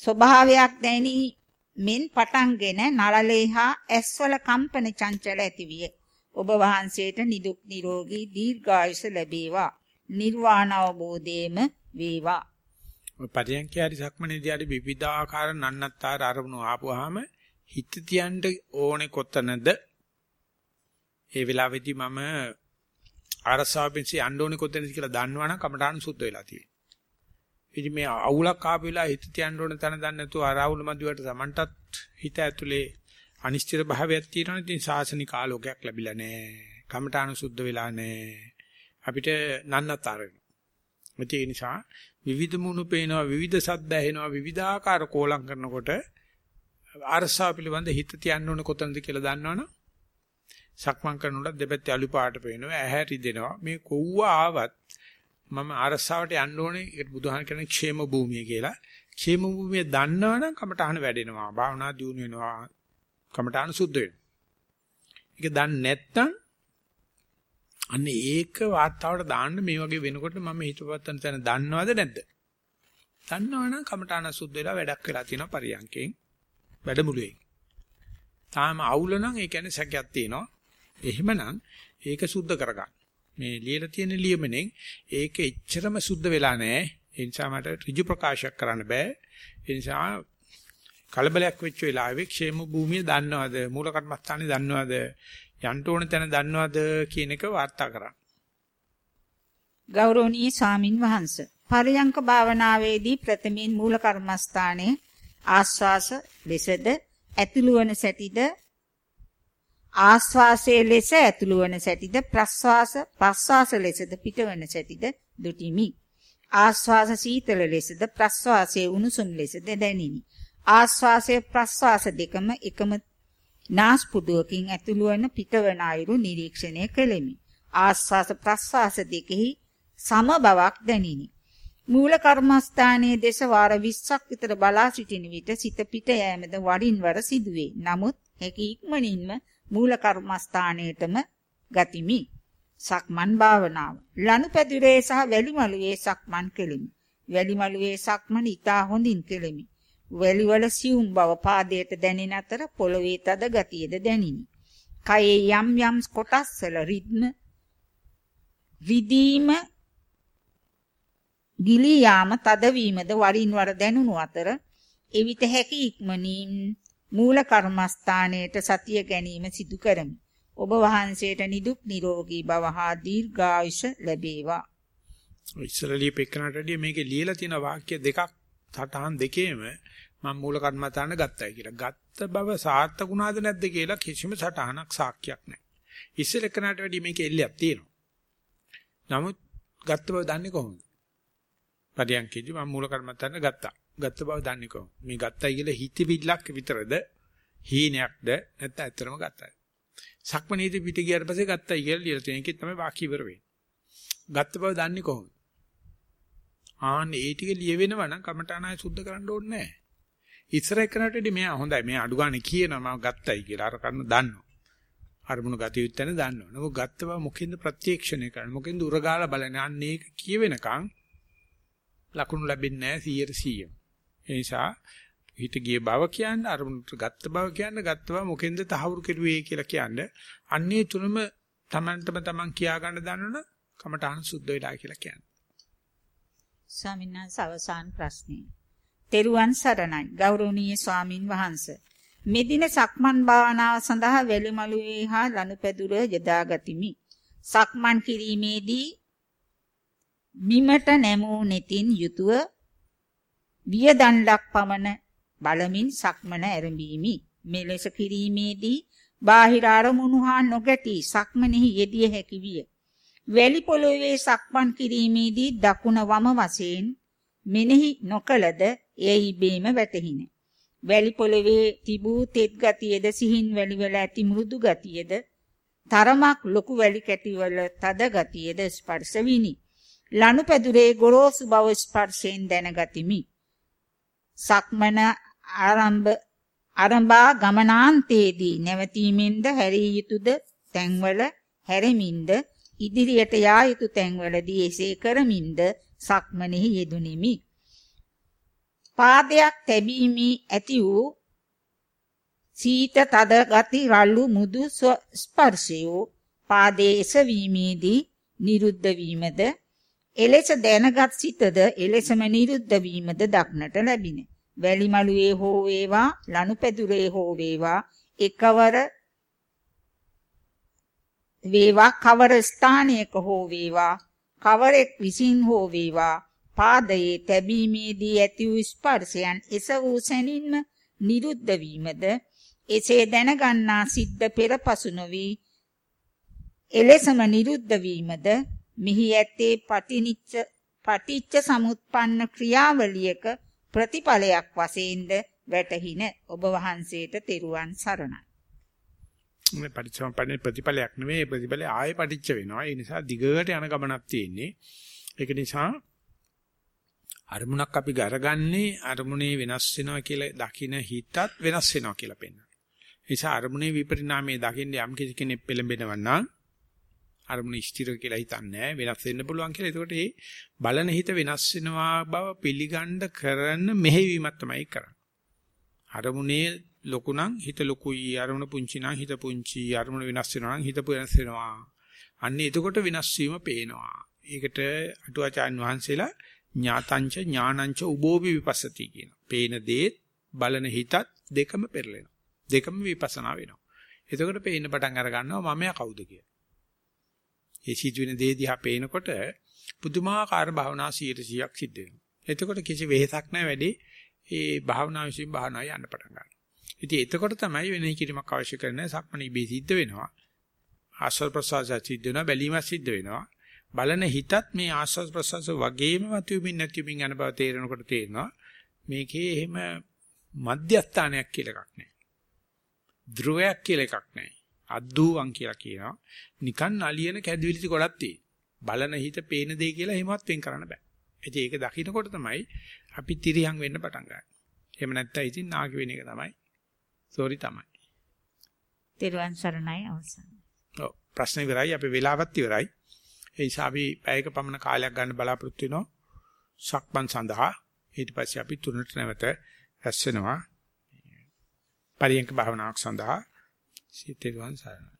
ස්වභාවයක් දැනීමෙන් පටන්ගෙන නළලේ හා ඇස්වල කම්පන චංචල ඇතිවිය. ඔබ වහන්සේට නිදුක් නිරෝගී දීර්ඝායුෂ ලැබේවා. නිර්වාණ අවබෝධයේම වේවා. ඔය පරියන්කේ හරි සක්මනේදී හරි විවිධාකාර නන්නත්තර අරමුණු ආපුවාම හිත තියන්න ඕනේ කොතනද? ඒ වෙලාවේදී මම අරසාවෙන්සි යන්න ඕනේ කොතනද කියලා දන්නවනම් කමඨාන් සුද්ධ වෙලා තියෙනවා. ඉතින් මේ අවුලක් ආපු වෙලාව හිත තියන්න ඕන තැන දන්නේ නැතුව අරවුල මැදුවට Tamanටත් හිත ඇතුලේ අනිශ්චිත භාවයක් තියෙනවා. ඉතින් සාසනික ආලෝකයක් ලැබිලා නැහැ. කමඨාන සුද්ධ වෙලා නැහැ. අපිට නන්නතර වෙනවා. ඒ නිසා විවිධ මුණු පේනවා, විවිධ සද්ද ඇහෙනවා, විවිධාකාර කෝලම් කරනකොට අරසාව පිළිබඳ හිත තියන්න ඕන කොතනද කියලා දන්නවනම් සක්මන් කරනකොට දෙපැත්තේ අලු පාට පේනවා, ඇහැ රිදෙනවා. මේ කොව්ව ආවත් මම අරසාවට යන්න ඕනේ. ඒක බුදුහාම කියන ക്ഷേම භූමිය කියලා. ക്ഷേම භූමිය දන්නවනම් කමටහන වැඩෙනවා. භාවනා දියුණු වෙනවා. කමටහන සුද්ධ වෙනවා. ඒක දන්නේ නැත්නම් අන්න ඒක වාතාවරණයට දාන්න මේ වගේ වෙනකොට මම හිතපත්තන තැන දන්නවද නැද්ද? දන්නවනම් කමඨාන සුද්ධ වෙලා වැඩක් වෙලා තියෙනවා පරියන්කෙන් වැඩමුළුවේ. තාම අවුල නම් ඒ කියන්නේ සැකයක් තියෙනවා. එහෙමනම් ඒක සුද්ධ කරගන්න. මේ ලියලා තියෙන ලියමනෙන් ඒක එච්චරම සුද්ධ වෙලා නැහැ. ඒ නිසා මට ඍජු ප්‍රකාශයක් කරන්න බෑ. ඒ නිසා කලබලයක් වෙච්ච වෙලාවේ ക്ഷേම භූමිය දන්නවද? මූල කර්මස්ථානේ දන්නවද? යන්න ඕන තැන දන්නවද කියන එක වාර්තා කරන්න. ගෞරවනීය ස්වාමින් වහන්සේ පරයන්ක භාවනාවේදී ප්‍රථමයෙන් මූල කර්මස්ථානයේ ආස්වාස ලෙසද ඇතුළු වන සැටිද ආස්වාසයේ ලෙස ඇතුළු වන සැටිද ප්‍රස්වාස ප්‍රස්වාස ලෙසද පිටවන සැටිද දුටිමි ආස්වාස සීතල ලෙසද ප්‍රස්වාසයේ උණුසුම් ලෙසද දැනිනි ආස්වාසයේ ප්‍රස්වාස දෙකම එකම නාස්පුඩුවකින් ඇතුළු වන පිටවන අයුරු නිරීක්ෂණය කෙලෙමි. ආස්වාස ප්‍රස්වාස දෙකෙහි සම බවක් දැනිනි. මූල කර්මස්ථානයේ දේශ වාර 20ක් විතර බලා සිටින විට සිත පිට යෑමද වරින් වර සිදුවේ. නමුත් හැකි ඉක්මනින්ම මූල කර්මස්ථානයටම ගතිමි. සක්මන් භාවනාව. ලනුපැදුරේ සහ වැලිමලුවේ සක්මන් කෙලිමි. වැලිමලුවේ සක්මන් ඊටා හොඳින් කෙලිමි. වැලිවල සියුම් බව පාදයට දැනෙන අතර පොළවේ තද ගතියද දැනිනි. කයේ යම් යම් කොටස් වල රිද්ම විදීම ගිලී යාම තදවීමද වරින් වර දැනුණු අතර එවිට හැකි ඉක්මනින් මූල කර්මස්ථානයේට සතිය ගැනීම සිදු කරමි. ඔබ වහන්සේට නිදුක් නිරෝගී භව හා දීර්ඝායුෂ ලැබේවා. ඉස්සරලී පෙකනටදී මේකේ ලියලා තියෙන වාක්‍ය දෙකක් සටහන් දෙකේම මම මූල කර්මතාන ගත්තයි කියලා. ගත්ත බව සාර්ථක වුණාද නැද්ද කියලා කිසිම සටහනක් සාක්ෂියක් නැහැ. ඉස්සෙල් එකනට වැඩි මේක එල්ලයක් තියෙනවා. නමුත් ගත්ත බව දන්නේ කොහොමද? පරියන්කේදී මම මූල කර්මතාන ගත්තා. ගත්ත බව දන්නේ කොහොමද? මේ ගත්තයි කියලා හිතවිල්ලක් විතරද? හීනයක්ද? නැත්නම් ඇත්තටම ගත්තයි. සක්මනේදී පිට ගියාට පස්සේ ගත්තයි කියලා ලියලා තියෙන එකේ තමයි වාක්‍ය ඉවර වෙන්නේ. ගත්ත බව දන්නේ කොහොමද? ආන්න ඒ ටික ලියවෙනවා නම් කමඨානාය සුද්ධ කරන්න ඕනේ නැහැ. ඉස්සර එකනටදී මෙයා හොඳයි මෙයා අඩු ගන්න කියනවා මම ගත්තයි කියලා අර කන්න දන්නවා. අරමුණු ගතිය යුත්තන දන්නවා. නමුත් ගත්ත බව මොකෙන්ද ප්‍රත්‍යක්ෂණය කරන්නේ? මොකෙන්ද උරගාලා බලන්නේ? අන්න ඒක කියවෙනකන් ලකුණු ලැබෙන්නේ නැහැ 100%. ඒ නිසා හිත ගිය බව කියන්නේ අරමුණට ගත්ත බව කියන්නේ ගත්ත බව මොකෙන්ද තහවුරු කෙරුවේ කියලා කියන්නේ. අන්නේ තුනම Tamanටම Taman කියා ගන්න දන්නවනේ කමඨාන සුද්ධ වෙලා කියලා කියන්නේ. ස්වාමීන් වහන්සේ අවසාන ප්‍රශ්නේ. තෙරුවන් සරණයි ගෞරවනීය ස්වාමින් වහන්සේ. මෙදින සක්මන් භාවනාව සඳහා වැලිමලුවේ හා ලනුපැදුර යොදා ගතිමි. සක්මන් කිරීමේදී බිමට නැමූ netin යුතුය වියදණ්ඩක් පමණ බලමින් සක්මන ඇරඹීමි. මෙලෙස කිරීමේදී බාහිර අරමුණු හා නොගැටි සක්මනෙහි යෙදිය හැකි විය. වැලි පොළොවේ සක්මන් කිරීමේදී දකුණ වම වශයෙන් මෙනෙහි නොකලද එය ඉබේම වැටහින. වැලි පොළොවේ තිබූ තෙත් ගතියද සිහින් වැලි වල ඇති මෘදු ගතියද තරමක් ලොකු වැලි කැටිවල තද ගතියද ස්පර්ශ විනි. ලනුපැදුරේ ගොරෝසු බව ස්පර්ශයෙන් දැනගතිමි. සක්මන ආරම්භ ආරම්භා ගමනාන්තයේදී නැවතීමෙන්ද හැරිය යුතුද තැන්වල හැරෙමින්ද ඉදිරියට යා යුතු තැන්වලදී එසේ කරමින්ද සක්මනෙහි යෙදුණෙමි. පාදයක් තැබීමේ ඇති වූ සීත තද ගති රළු මුදු ස්පර්ශයෝ පාදයේ එසවීමේදී නිරුද්ධ වීමද එලෙස දැනගත් සිතද එලෙසම නිරුද්ධ වීමද දක්නට ලැබිනේ. වැලිමලුවේ හෝ වේවා ලනුපැදුරේ හෝ වේවා එකවර වේවා කවර ස්ථානයක හෝ වේවා කවරෙක් විසින් හෝ වේවා පාදයේ තැබීමේදී ඇති වූ ස්පර්ශයන් එස වූ සැනින්ම නිරුද්ධ වීමද එසේ දැනගන්නා සිද්ද පෙරපසු නොවි එලෙසම නිරුද්ධ වීමද මිහි ඇත්තේ පටිනිච්ච පටිච්ච සමුත්පන්න ක්‍රියාවලියක ප්‍රතිඵලයක් වශයෙන්ද වැටහින ඔබ වහන්සේට තෙරුවන් සරණයි. මේ පටිච්චසමුප්පන්න ප්‍රතිඵලයක් නෙවෙයි ප්‍රතිඵලය ආයෙ පටිච්ච වෙනවා. ඒ නිසා දිගට යන ගමනක් තියෙන්නේ. ඒක නිසා අරමුණක් අපි ගරගන්නේ අරමුණේ වෙනස් වෙනවා කියලා දකින හිතත් වෙනස් වෙනවා කියලා පෙන්වනවා. ඒ නිසා අරමුණේ විපරිණාමයේ දකින්න යම් කෙනෙක් පෙළඹෙනවා නම් අරමුණ ස්ථිර කියලා හිතන්නේ වෙනස් වෙන්න පුළුවන් කියලා. ඒකට ඒ බලන හිත වෙනස් වෙනවා බව පිළිගන්න කරන මෙහෙවීමක් තමයි කරන්නේ. අරමුණේ ලොකු නම් හිත ලොකුයි අරමුණ පුංචි නම් හිත පුංචි අරමුණ වෙනස් වෙනවා නම් හිත වෙනස් වෙනවා. අන්න එතකොට වෙනස් වීම පේනවා. ඒකට අටුවාචාන් වහන්සේලා ඥාතංච ඥානංච උබෝපි විපස්සති කියන. පේන දේ බලන හිතත් දෙකම පෙරලෙනවා. දෙකම විපස්සනා වෙනවා. එතකොට පේන්න පටන් අර ගන්නවා මමයා කවුද කියලා. ඒ සිදුවෙන දේ දිහා පේනකොට පුදුමාකාර භාවනා 100ක් සිද්ධ වෙනවා. එතකොට කිසි වෙහෙසක් නැහැ වැඩි. ඒ භාවනා විශ්ින් භාවනා යන්න පටන් ගන්නවා. ඉතින් එතකොට තමයි වෙනෙහි කිරීමක් අවශ්‍ය කරන්නේ සක්මණ ඉබේ සිද්ධ වෙනවා. ආස්වාද ප්‍රසවාස සිද්ධ වෙනවා බැලීමක් සිද්ධ වෙනවා. බලන හිතත් මේ ආස්වාද ප්‍රසවාස වගේම මතුවෙමින් නැතිවෙමින් යන බව තේරෙනකොට තේරෙනවා. මේකේ එහෙම මධ්‍යස්ථානයක් කියලා එකක් නැහැ. ධ්‍රුවයක් කියලා එකක් නැහැ. අද්දුවන් කියලා කියනවා. නිකන් නලියන කැදවිලිති ගොඩක් තියෙන. බලන හිත පේන දෙය කියලා එහෙමවත් වෙන් කරන්න බෑ. ඉතින් ඒක දකින්නකොට තමයි අපි තිරියන් වෙන්න පටන් ගන්න. එහෙම නැත්නම් ඉතින් නාග වෙන එක තමයි. සෝරි තමයි. තිරුවන් සරණයි අවසන්. ඔව් ප්‍රශ්න ඉවරයි අපි වෙලාවත් ඉවරයි. ඒ නිසා අපි පැයක පමණ කාලයක් ගන්න බලාපොරොත්තු වෙනවා. සක්මන් සඳහා ඊට පස්සේ අපි තුනට නැවත රැස් වෙනවා. පරියන්ක භාවනාවක් සඳහා සිතේවන් සරණයි